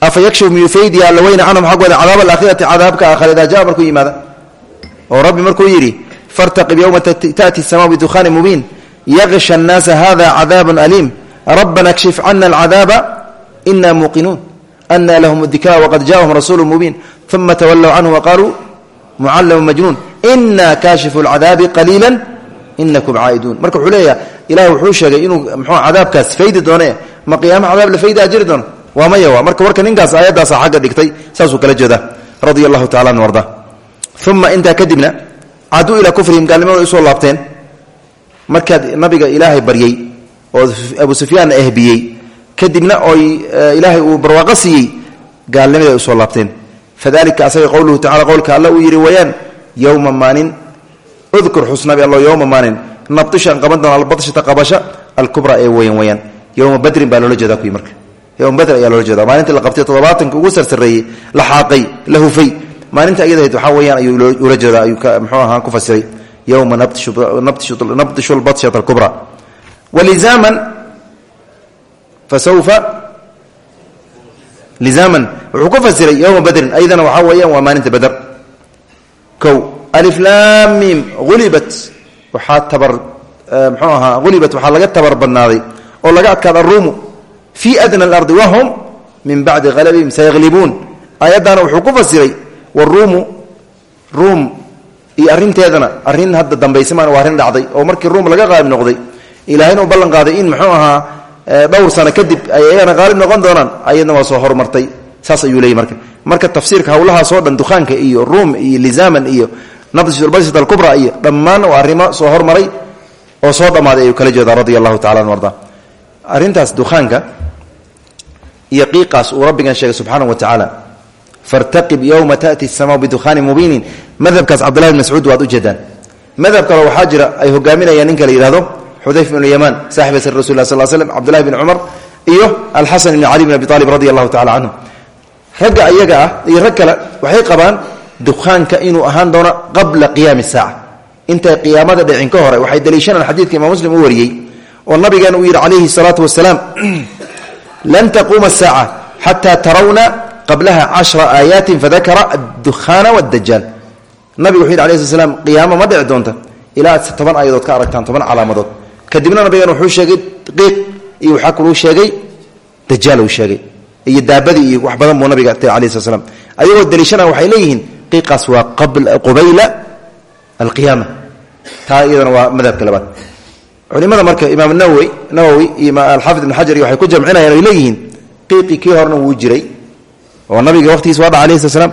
afa yakshifu miyufaydiya allaweyna canhum xaggooda cadaab alaakhirati cadaabka aakhare oo rabbi markuu yidhi fartaqib yowma ta'ti sama bidukhaanin mubiin yaksha الnaasa hada cadaab aliim rabbana kshif cana alcadaaba ina muuqinuun ana lahum dikra waqad jaءahum rasuulu mubiin uma tawallow canhu waqaaluu mucallamu majnuun ina kaashifu اlcadaabi qaliila inakum caa'iduun marka wuxuu leeyaha ilahi wuxuu sheegay inuu mxuu cadaabkaas faydi doone ma qiyaama cadaab la faydaa jiri doono waa maya wa marka warka ninkaas aayaddaasa xagga dhigtay saasuu kala jeeda radia allahu tacala an arda uma intaa kadibna caduu ilaa kufrihim gaalnimadooda usoo laabteen markaad nabiga ilaahay baryey oo abu sufyaan ehbiyey kadibna oy ilaahay uu barwaaqo siiyey gaalnimaday u soo laabteen. Fadalika asaga qowluhu tacala qowlka alla uu yidhi wayaan yowma maalin udkur xusnabi allo yowma maalin nabtishaan qaban doona qabasha alkubra ee weyan weyaan yowma badrin baa loola jeeda kuwi marka. Yowma badr ayaa loola jeeda maalintii la qabtay toddobaatanka ugu sarsareeyey la xaaqay la hufay. Maalinta iyadahayd waxaa weyaan ayuu ula jeeda ayuu mxuu ahaa ku fasiray yowma nabtishu lbadshata alkubra walizaman fasawfa lizaman wuxuu ku fasiray yowma badrin ayadana waxaa weeyaan waa maalinta badr kow aliflaamim ulibat waxaa tabar mxuu ahaa ulibat waxaa laga tabar badnaaday oo laga adkaada aruumu fii adna alardi wahum min bacdi halabihim sayaglibuun ayaddaana wuxuu ku fasiray waruumu ruum iyo arrinteedana arrin hadda dambaysamaan waa arrin dhacday oo markii ruum laga qaalib noqday ilaahayna uu ballan qaaday in muxuu ahaa dhowr sano kadib ay ayagana qaalib noqon doonaan ayadna waa soo horumartay saas ayuu leeyay marka. Marka tafsiirka hawlahaasoo dhan dukaanka iyo ruum iyo lizaman iyo nabsbashat alkubra iyo dhammaan waa arrimo soo hormaray oo soo dhammaaday ayuu kala jeedaa radia allahu tacala an arda iyo qiiqaas uu rabbigan sheegay subxaanahu wa tacaala fartaqib yowma tati sama bidukhaanin mubiinin. Madhabkaas cabdulahi bn mascuud waad ujeedaan madhab kaloo waxaa jira ay hogaaminayaan ninka la yihahdo xudayf bn yamaan saaxib asr rasul lah sal slm cbdullahi bn cumar iyo alxasan ibn cali bn abi alib radi allahu tacala canhum ragga ayaga ah iyo rag kale waxay qabaan dukhaanka inuu ahaan doono qabla qiyaami saaca. Intay qiyaamada dhicin ka hore waxay daliishanaan xadiidka imaam muslim u wariyey oo nabigeena uu yidhi calayhi salaatu wasalaam lan taquuma saaca xataa tarawna qablaha cashra aayaatin fadakara adukhaana wadajaal nabigu wuxu yidhi alay sl slam qiyaamo ma dhici doonta ilaa aad toban aayadood ka aragtaan toban calaamadood. Kadibna nabigan wuxuu sheegay qiiq iyo waxaa kaluu sheegay dajaal uu sheegay. Iyo daabadii iyo wax badan buu nabiga tay alayh sl slam ayagoo daliishana waxay leeyihiin qiiqaas waa qubayla alqiyaama. Taa iyadana waa madhabka labaad. Culimada marka imaam nawowi nawowi iyo alxaafid ibn xajar iyo waxay ku jamcinayaan ay leeyihiin qiiqii kii horena wuu jiray oo nabiga waqtigiis waa dhaca alayhi sl slam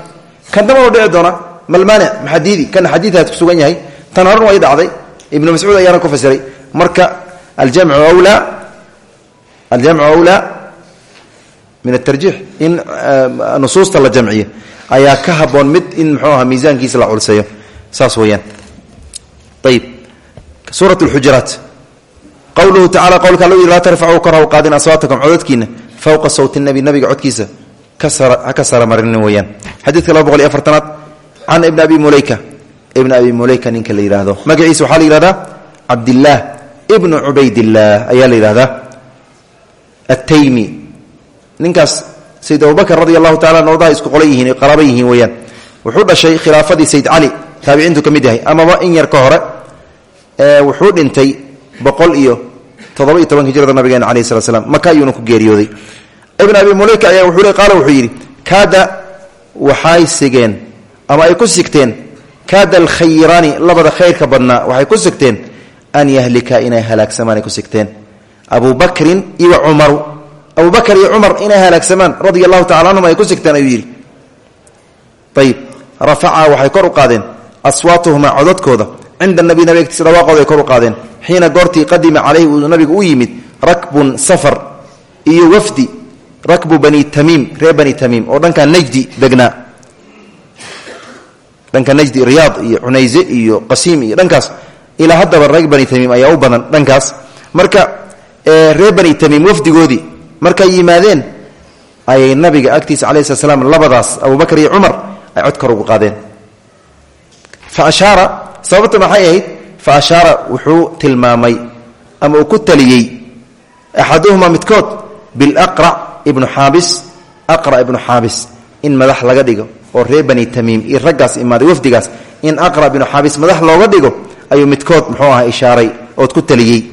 kan dambanu dhici doona malmaanic maxadiidi kana xadiidaas ku sugan yahay. Tan horena way dhacday. Ibnu mascuud ayaana ku fasiray. Marka aljamcu wlaa aljamcu awlaa min atarjiix in nusuusta la jamciyo ayaa ka haboon mid in muxuu aha miisaankiisa la culseeyo saas weeyaan. Ayib suurat lxujuraat qowluhu tacala qowlka allo yidhi laa tarfacuu kor haw qaadin aswaatakum codadkiina fowqa sawti nabi nabiga codkiisa ka sara marinin weeyaan. Xadiidka laba boqol iyo afartanaad can ibni abi muleyka ibn abi muleyka ninka la yidhaahdo magaciisa waxaa la yihahdaa cabdillaah ibnu cubaydillaah ayaa la yidhahdaa attaymi. Ninkaas sayid abubakr radi allahu tacala an ardaha isku qola yihiin qaraaba yihiin weeyaan. Wuxuu dhashay khilaafadii sayd cali taabiciintu ka mid yahay. Amaba in yar ka hore wuxuu dhintay boqol iyo toddoba iyo tobanka hijrada nabigeena alayh slat slam ibn abi muleyka ayaa wuxuu qaala wuxuu yidhi kaada waxay sigeen ama ay ku sigteen kaada alkhayraani labada khayrka badnaa waxay ku sigteen an yahlika inay halaagsamaan ay ku sigteen. Abu bakrin iyo cumaru abu bakr iyo cumar inay halaagsamaan radia allahu tacala canhum ay ku sigteen ayuu yidhi. Ayib waxay kor u qaadeen aswaatuhumaa codadkooda cinda nabi nabi agtiisa dhawaaqooda ay kor u qaadeen. Xiina goortii qadima calayhi uu nabigu u yimid rakbun safar iyo wafdi rakbu bani tamiim reer bani tamiim oo dhanka najdi degnaa. Dhanka najdi riyaad iyo cunayse iyo qasiim iyo dhankaas. Ilaa haddaba reer bani tamiim ayaa marka reer bani tamiim wafdigoodii markay yimaadeen ayay nabiga agtiisa alayhi slat slam labadaas abubakar iyo cumar ay cod kor ugu qaadeen. Fa ashaara sababta maxay fa ashaara wuxuu tilmaamay ama uu ku taliyey axaduhuma midkood bilaqrac ibnu xaabis aqra ibnu xaabis in madax laga dhigo oo reer bani tamiim iyo raggaas imaaday wafdigaas in aqra ibnu xaabis madax looga dhigo ayuu midkood muxuu aha ishaaray ood ku taliyey.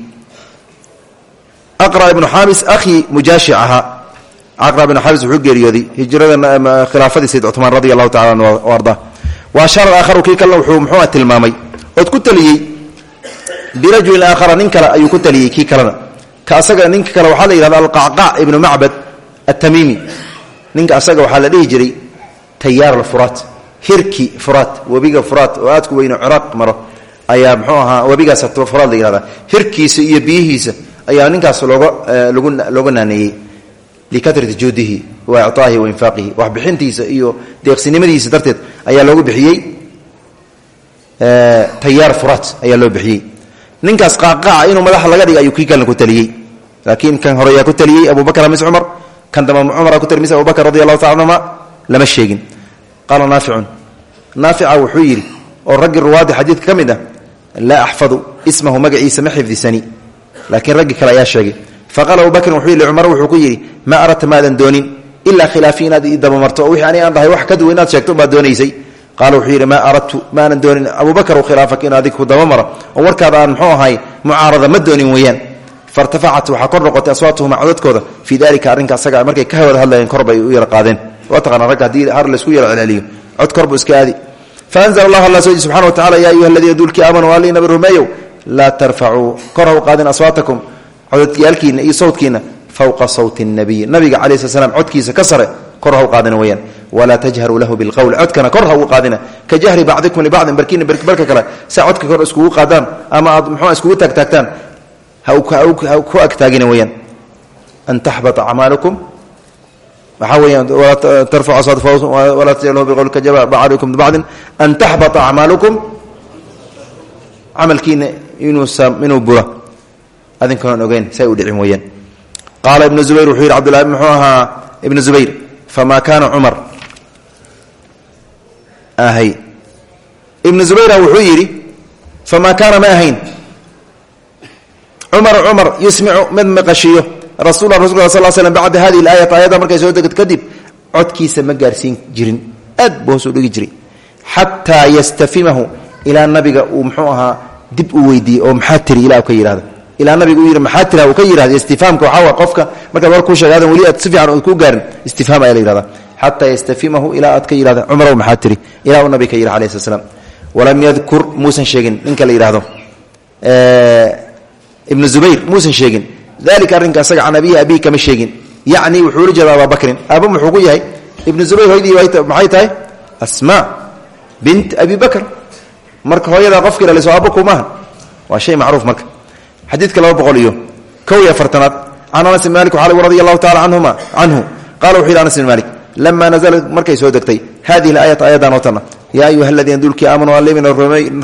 Aqra ibnu xaabis akhii mujaashi ahaa aqra ibnu wuxuu geeriyooday hijrada khilaafadii sayd cumaan radi allahu tacala wa ashaara aakharu kii kalena wuxuu muxuua tilmaamay. Ood ku taliyey birajulin aakhara nin kale ayuu ku taliyey kii kalena. Ninka kale waxaa la yidhahda alqacqac ibnu macbad atamiimi ninka asaga waxaa la dhihi jiray tayaar alfuraat. Hirki furaat webiga furaat oo aadku weyno ciraaq maro ayaa muxuu ahaa webigaas furaad la yihahda hirkiisa iyo biyihiisa ayaa ninkaas looga lgu looga naaneeyey. Likatrati juudihi wa icaahi wa infaaqihi. Waxbixintiisa iyo deeqsinimadiisa darteed ayaa loogu bixiyey tayaar furaat ayaa ninkaas qaaqaca inuu madaxa laga dhiga kii kalena ku taliyey. Laakiin kan hore ayaa ku taliyey abubakr mise cumar kan dambe cumar ku taliy mise abubakr radi allahu taala anhuma lama sheegin. Qaala naaficun naafica wuxuu yidhi oo raggii ruwaaddi xadiidka ka mid ah laa axfadu ismahu magaciisa ma xifdisani. Laakiin raggii kale ayaa sheegay. Faqaala abubakrin wuxuu yidhi cumar wuxuu ku yidhi maa aradta maadan doonin ilaa khilaafi inaad ii dabamarto wixii ani aan dhahay wax ka duwan inaad sheegto baad doonaysay. Qaala wuxuu yidhi maa aradtu maanan doonin abubakr khilaafaka in adig ku dabamara fairtafacat waxaa kor noqotay aswaatuhuma codadkooda. Fii dalika arrinka asaga markay ka wada hadlayeen kor bay u yara qaadeen. Waa taqaana ragga haddii har laysku yara celceliyo cod kor buu iska aadi. Faanzla allahu alla soo wa tacala yaa ayuha aladiina duulkii aamanuu alii nabi rumeeyow laa tarfacuu. Kor ha u qaadin aswaatakum iyo sawtkiina fowqa sawti nabiy. Nabiga calayi slam codkiisa ka sare kor ha u qaadina weyaan lahu bilqowl codkana kor ha ugu ka jahri bacdikum libacdin barkiina barka kale saa codka kor iskugu qaadaan ama aad muxua iskugu taagtaagtaan ku agtaagina weyaan an taxbata acmaalukum waxaa weyaan walaa tajharu biqowl ka jahri bacdikum libacdin an taxbata acmaalukum camalkiina inuu bura adinkaoon ogeyn say u dhicin weyaan qaala ibnu zubayr wuxuu yidhi cbdulahi muxuu ahaa ibnu zubayr famaa kaana cumar. Ahay ibnu zubayra wuxuu yidhi famaa kaana ma ahayn cumar cumar yusmicu mid maqashiyo. Rasuula rasulka sal slm bacda hadihi aayat aayadda markay soo degto kadib codkiisa ma gaarsiin jirin. Aad buu hoos u dhigi jiray. Xataa yastafimahu ilaa nabiga uu muxuu ahaa dib u weydiiyey oo maxaa tiri ilaa ka yihahdo ilaa nabiga uu yidhi maxaa tira uu ka yihahdo istifaamka waxaa waa qofka markaad war kuu sheegaadan weli aad si fiican ood ku gaarin istifhaam ayaa la yihahda xataa yastafimahu ilaa aad ibnu zubayr muusan sheegin. Dalika arrinka asaga can abihi abihi kama sheegin. Yacni wuxuu ula jeeda ababakrin aaba muxuu ku yahay? Ibnu zubayr hoydii maxay tahay? Asmaa bint abi bakr. Marka hooyadaa qofka ilaliso aaba kumaaha waa shay macruuf marka. Xadiidka laba boqol iyo kow iyo afartanaad. Can anas bn malik waxaa radi allahu tacala canhuma canhu qala wuxu yidhi anas bn malik lama naزlat markay soo degtay hadihi اlaayat ayadan oo tana yaa ayuha aladiina dulkii aamanuu allimina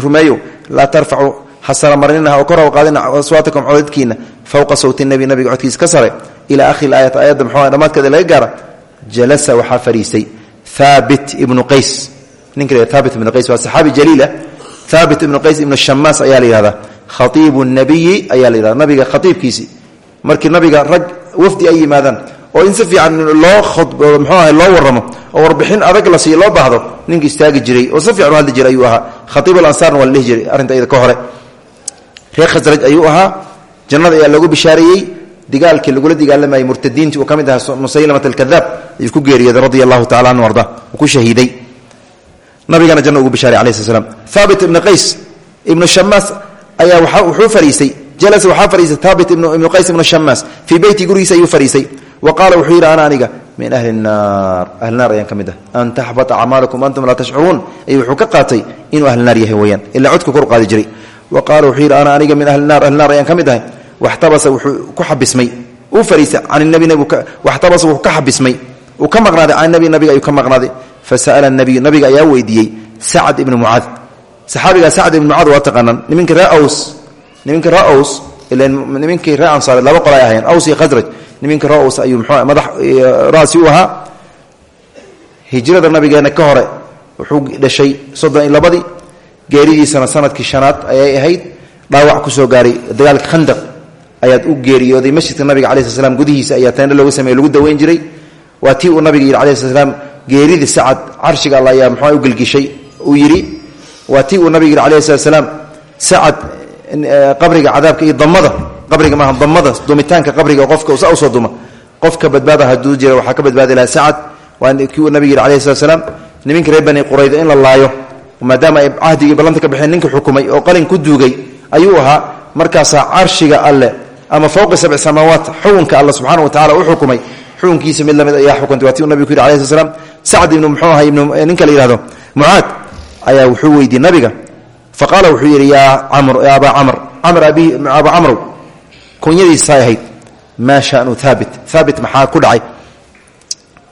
rumeeyo laa tarfacuu hasara marininaha oo kor haw qaadina aswaatakum codadkiina fowqa sawti nebi nabiga codkiisa ka sare ilaa akhiri aayat aayadda dhamaadkeeda laga gaara jalasa waxaa fadhiistay haabit ibnu qays. Ninka la haabit ibnu qays waa saxaabi jaliil ah haabit ibnu qays ibnu shamaas ayaa la yihahdaa khaiibu nabiyi nabiga khaiibkiisii markii nabiga rag wafdi ay yimaadaan oo in si fiican loo mxuu aha loo waramo oo warbixin adag la siiyo baahdo ninka istaagi jiray oo si fiican u jiray ayuu ahaa. Khaiib alansaarna waa la dhihi jiray ka hore reer khasraj ayuu ahaa. Jannada ayaa loogu bishaareeyey digaalkii lagula dagaalamayay murtadiintii uu ka mid ahaa musaylamat alkadaab ayuu ku geeriyooday radia allahu anhu arda. Ku shahiiday. Nabigana janna ugu bishaarey alai sl slam haabit ibnu qays ibnu shamaas ayaa wuxuu fariisay. Jalasa waxaa fariisay haabit ibnu qays ibnu shamaas fii beyti gurigiisa ayuu fariisay. Wa qaala wuxuu yidhi min ahli naar. Ahli naar ayaan ka mid ah. An taxbata acmaalakum antum laa tashcuruun. Ayuu wuxuu qaatay inuu ahli naar yahay weyaan ilaa codka kor qaadi jiray wa qaala wuxuu yidhi ana aniga min ahli naar ahli naar ayaan ka mid ahay. Waxtabasa wuxuu ku xabismay. Uu fariisay can nabi waxtabasa wuxuu ka xabismay. Uu ka maqnaaday can nabi nabiga ayuu ka maqnaaday. Fasa'ala nabiyu nabiga ayaa weydiiyey sacad ibnu mucaad. Saxaabigaa sacd ibnu mucaad waa taqaanaan. Niminka ree aws niminka ree aws ilan nimankii ree ansaareed laba qol ay ahayn aws iyo khasraj nimankii ree aws geeridiisana sannadkii shanaad ayay ahayd dhaawac ku soo gaaray. Dagaalka khandaq ayaad u geeriyooday. Masjidka nabiga cala sl slam ayaa teendha looga sameeye lagu daweyn jiray. Waa tii uu nabiga yidhi cala sl slam geerida sacad ayaa muxua u gelgishay? Uu yidhi waa tii uu nabiga yidhi alayh slat sacad qabriga cadaabka iyo damada qabriga maaha damada dumitaanka qabriga qofka sa u soo duma. Qofka badbaada haduu jira waxaa ka badbaadi lahaa sacad. Waa kii uu nabiga yidhi alayh slat slaam niminka in la laayo maadaama ay cahdigii ballanta ka baxeen ninka xukumay oo qalin ku duugay ayuu ahaa markaasaa carshiga alle ama fowqi sabci samaawaat xukunka alle subxaana wa tacala u xukumay. Xukunkiisa mid la mid ayaa xukuntay waa ti uu nabigu ku yidhi alayh slat slam sacd ninka la yihahdo mucaad ayaa wuxuu weydiiyey nabiga. Fa wuxuu yidhi yaa camr ya abaa camr camr abi abaa camrow kunyadiisaay ahayd maa shanu haabit haabit maxaa ku dhacay?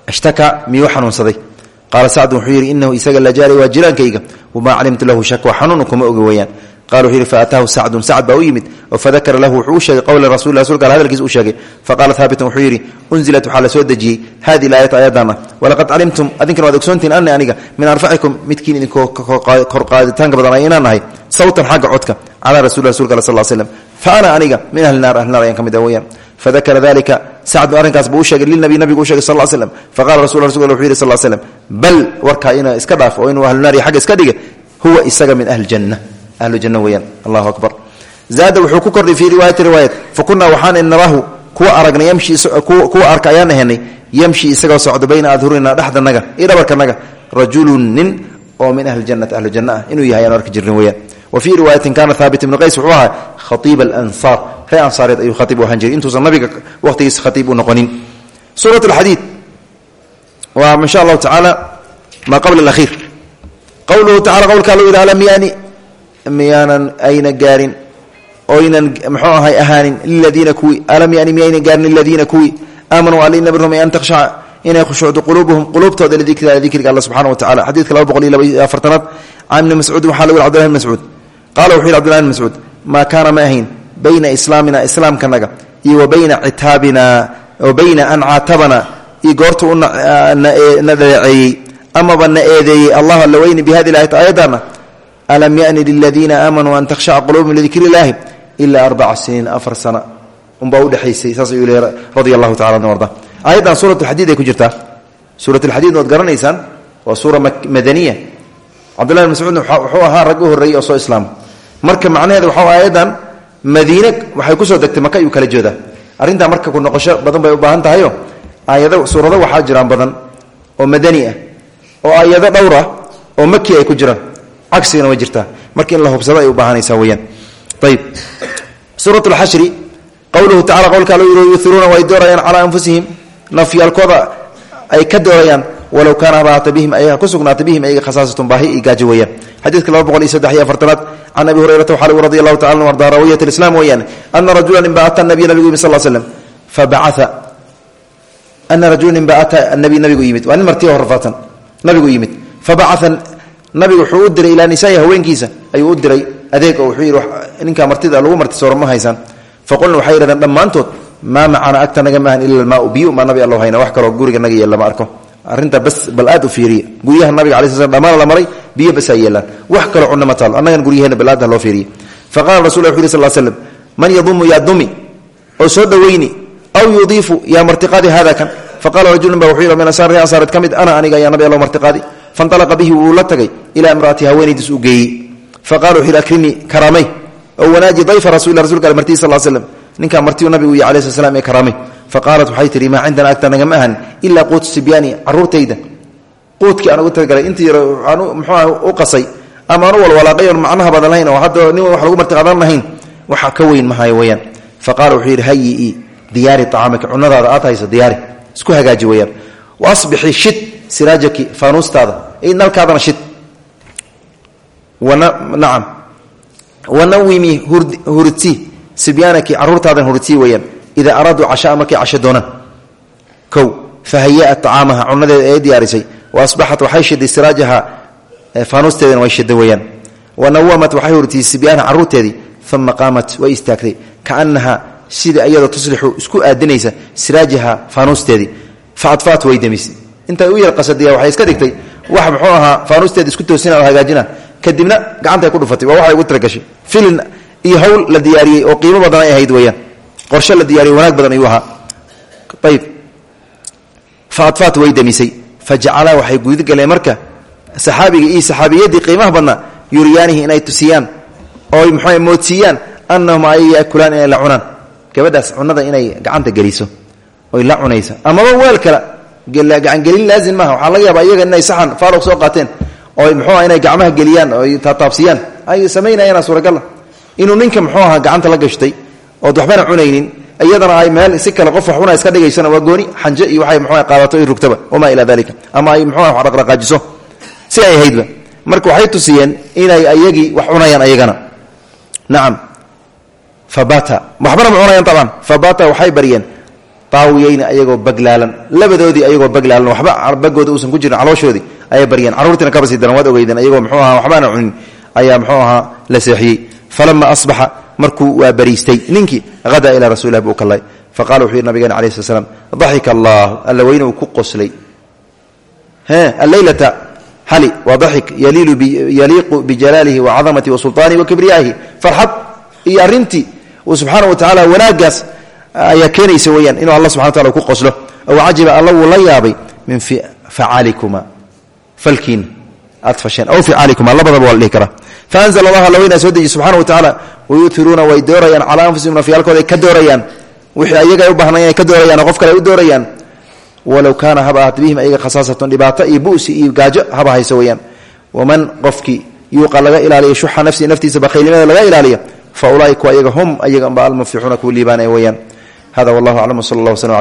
Ishtaka miyuu xanuunsaday qaala sacdun wuxuu yidhi inahu isaga lajaari waa jiraankayga. Wamaa calimtu lahu shakwa. Xanuunu kuma ogi weeyaan qala wuxuu yidhi faataahu sacdun sacd baa u yimid oo fadakara lahu wuxuu u sheegay qowla rasul rasulka al hadalkiis u sheegay faqaala haabitan wuxuu yidhi unzilat waxaa la soo dejiyey hadihi laayat aayadana walaqad calimtum adinkana waad ogsoontihin ani aniga min arfacikum midkiin idinkoo korqaaditaanka badan ay inaan nahay sawtan xagga codka calaa rasul rasulka al sal slm fa ana aniga min ahli naar ahli naar ayaan ka mid ah weyaan fadakara dalika sacdu arrinkaas buu u sheegay lilnabi nabigu u shegay sal l slm faqala rasul rasul wuxuu yidhi sal slm bal warkaa ina iska dhaaf oo inuu ahlu naar iyo xagga iska dhiga huwa isaga min ahli janna ahlu janna weyaan allahu akbar. Zaada wuxuu ku kordhay fii riwaayati riwaayat. Fa kunaa waxaan narahu kuwa aragnay yamshi kuwa arka ayaan ahenay yamshi isagoo socdo bayna adhurina dhexdanaga iyo dhabarkanaga rajulun nin oo min ahli jannati ahlu janna ah. Inuu yahay arki jirnin weyaan wa fii riwaayatin kaana haabit ibnu qays wuxuu ahaa khatiiba alansaar. Ree ansaareed ayuu khatiib u ahaan jiray. Intuusan nabiga waqhtigiisa khatiib u noqonin. Suurat alxadiid waa insha allahu tacaala maa qabla alakhiir. Qowluhu tacala qowlka aluu yidhi alam yaani miyaanan ayna gaarin oynan mxuu ahay ahaanin liladiina kuwii alam yani miyayna gaarin liladiina kuwii aamanuu alina birhum an takhshaca inay khushuucdo quluubuhum quluubtooda lidikri dikriga alla subxana wa tacala xadiidka laba boqol iyo laba afartanaad can ibni mascuudin waxaa lagu yhi cbdullahi bn mascuud. Qala wuxuu yidhi cbdullahi bn mascuud maa kaana ma ahayn bayna islaamina islaamkanaga iyo wa bayna citaabina wa bayna an caatabana iyo goorta u na dhaleeceeyey amaba na eedeeyey allah alla weyni bi hadi aayat aayadana alam yani liladiina aamanuu an takhshaca quluubum lidikri illaahi ilaa arbaca siniin afar sana unbaa udhexaysay saas ayuu leey radia allahu tacala an arda aayaddan suurat alxadiid ay ku jirtaa suurat alxadiidna waad garanaysaan waa suura madaniya cabdullahi bn mascuudna wuxuu ahaa rag u horreeyey oo soo islaama marka macnaheeda waxaa aayaddan madiine waxay ku soo degtay maka ayuu kala jeedaa arrintaa marka ku noqosho badan bay u baahan tahayo aayado suurado waxaa jiraan badan oo madani ah oo aayado dhowr oo maki ay ku jiraan cagsigana way jirtaa. La hubsado ay u baahanaysaa weyaan ayb suurat lxashri qowluhu tacala qowlka al yuiruuna way doorayaan calaa anfusihim. Nafyaalkooda ay ka doorayaan walow kaana habaata bihim ayaga ku bihim ayaga khasaasatun baahi iyo gaajo weeyaan. Xadiidka laba boqol abi hurayrata waxaa lagu radi allahu rawiyat islam weeyaan ana rajula ninba ata nabiy nabigu yimid sal slm fabacaa ana rajula ninba ata nabi nabigu yimid. Waa nin martiya horfaatan nabigu yimid. Fabacaa nabigu wuxuu u diray ilaa nisaai haweenkiisa. Ayuu u diray adeeg wuxuu yidhi ninkaa martida lagu marti sooro ma haysaan. Faqulna waxay yidhahdeen dhammaantood maa macana agta naga maahan biyu maa nabi allo hayna wax kaloo guriga naga yeel lama arko. Arrinta bas bal aad u fiiriya. Guryaha nabiga slam dhammaan la maray biyo bas yeelaan. Wax kaloo cunno ma taalo annagan bal aad ha fiiriya. Faqala rasul wuxu slam man yadumu yaa dumi oo soo aw yudiifu yaa martiqaadi hada kan? Faqala rajulun ba wuxuu min asaari ansaareed ka mid ana aniga yaa nabi allo martiqaadi fanalaqa bihi wuu la tagay ilaa imraati haweenaydiis u geeyey faqala wuxu karaamay oo wanaaji dayfa rasul rasulka martii sal slam ninkaa martiu nabigu iyo alai sl slam ee karaamay faqaalat waxay tihi maa cindana agta nagama ahan ilaa quutu sibyaani caruurtayda quudkii aan ugu talagalay intii u qasay ama aan u macnaha badan oo hadda nin wax lagu martiqaadan lahayn waxa ka weyn mahayo weyaan faqala wuxuu yidhi hayii diyaari acaamika aad hayso diyaari isku hagaaji weyaan waasbixi shid siraajaki faanuustaada nalkaadana shid nacam wanawimi hurti sibyaanaki caruurtaadan hurti weyaan idaa araaduu cashaa markay casho doonaan kow fahayaat acaamaha cunadeeda ee diyaarisay wa asbaxat waxay shiday siraajaha faanuusteedana way shiday weyaan wanawamat waxay hurtiyey sibyaanaha caruurteedii uma qaamat way istaagtay kaanaha sida iyadoo tuslixu isku aadinaysa siraajaha faanuusteedii fa adfaat way demisay wax muxuu ahaa faanuusteeda isku toosina oo hagaajina. Kadibna gacantay ku dhufatay waa waxay ugu talagashay filin iyo hawl la diyaariyey oo qiimo badan ay ahayd weyaan qorshe la diyaariyo wanaag badan ayuu ahaa. Ayb fa adfaat way demisay fa jacalaa waxay guudagaleen marka saxaabiga iyo saxaabiyadii qiimaha badna yuriyaanihi inay tusiyaan. Ooy muxuu moodsiiyaan annahum ay yaakulaan inay la cunaan. Gabadhaas cunada inay gacanta geliso oy la cunaysa amaba weel kale gacangelin laazim maaha. Waxaa laga yaaba iyaga inay saxan faaruq soo qaateen ooy muxuu inay gacmaha geliyaan oy taataabsiyaan ay samaynayana suuragala inuu ninka muxuu ahaa gacanta la gashtay ood waxbana cunaynin iyadana ay meel si kale qof wax cuna iska dhigaysana waa gooni xanje iyo waxay muxuu qaadato i rugtaba. Wamaa ilaa dalika ama ay muxuu wax dhaqdhaqaajiso si ay ahaydba marka waxay tusiyeen inay ayagii wax ayagana. Nacam fabata. Waxbana ma fabata waxay baryeen taawiyeyna ayagoo baglaalan labadoodii ayagoo baglaalan waxba bagooda uusan ku jirin calooshoodii ayay baryeen carruurtiina kaba sii daran waad ogeydeen ayagoo muxuu ahaa waxbaana cunin ayaa muxuu ahaa la seexiyey. Falama asbaxa markuu waa bariistay ninkii hadaa ilaa rasulilah buu kalay faqala wuxuu yidhi nabigeena alai sl slam daxika allah alla weyne uu ku qoslay. Alleylata hali waa daxik yaliiqu bijalaalihi wa cadamatihi wa sulطaanihi wa kibriyaahi farxad iyo arrintii uu subxaana wa tacala wanaagaas ayaa keenaysa weyaan inuu alla subxana wataala ku qoslo. Ow cajiba alla la yaabay min facalikuma falkiina aad fasheen. Aw ficaalikuma labadaba waa la dhihi karaa. Faanzla allah alla weynaa soo wa tacaala wayuiruuna way doorayaan calaa anfusihim nafyaalkooda ka doorayaan. Wixii ayaga ay u baahnayn ay ka doorayaan oo qof kale u doorayaan. Walow kaana haba ahaat bihim ayaga khasaasatun dhibaato iyo haba hayso weyaan waman qofkii yuuqa laga ilaaliya shuxa nafsihi naftiisa bakhaylnimada laga ilaaliya fa ulaaika ayaga hum ayaga amba almuflixuuna kuwa liibaanaya weyaan hada wallahu aclam wsala allah wslam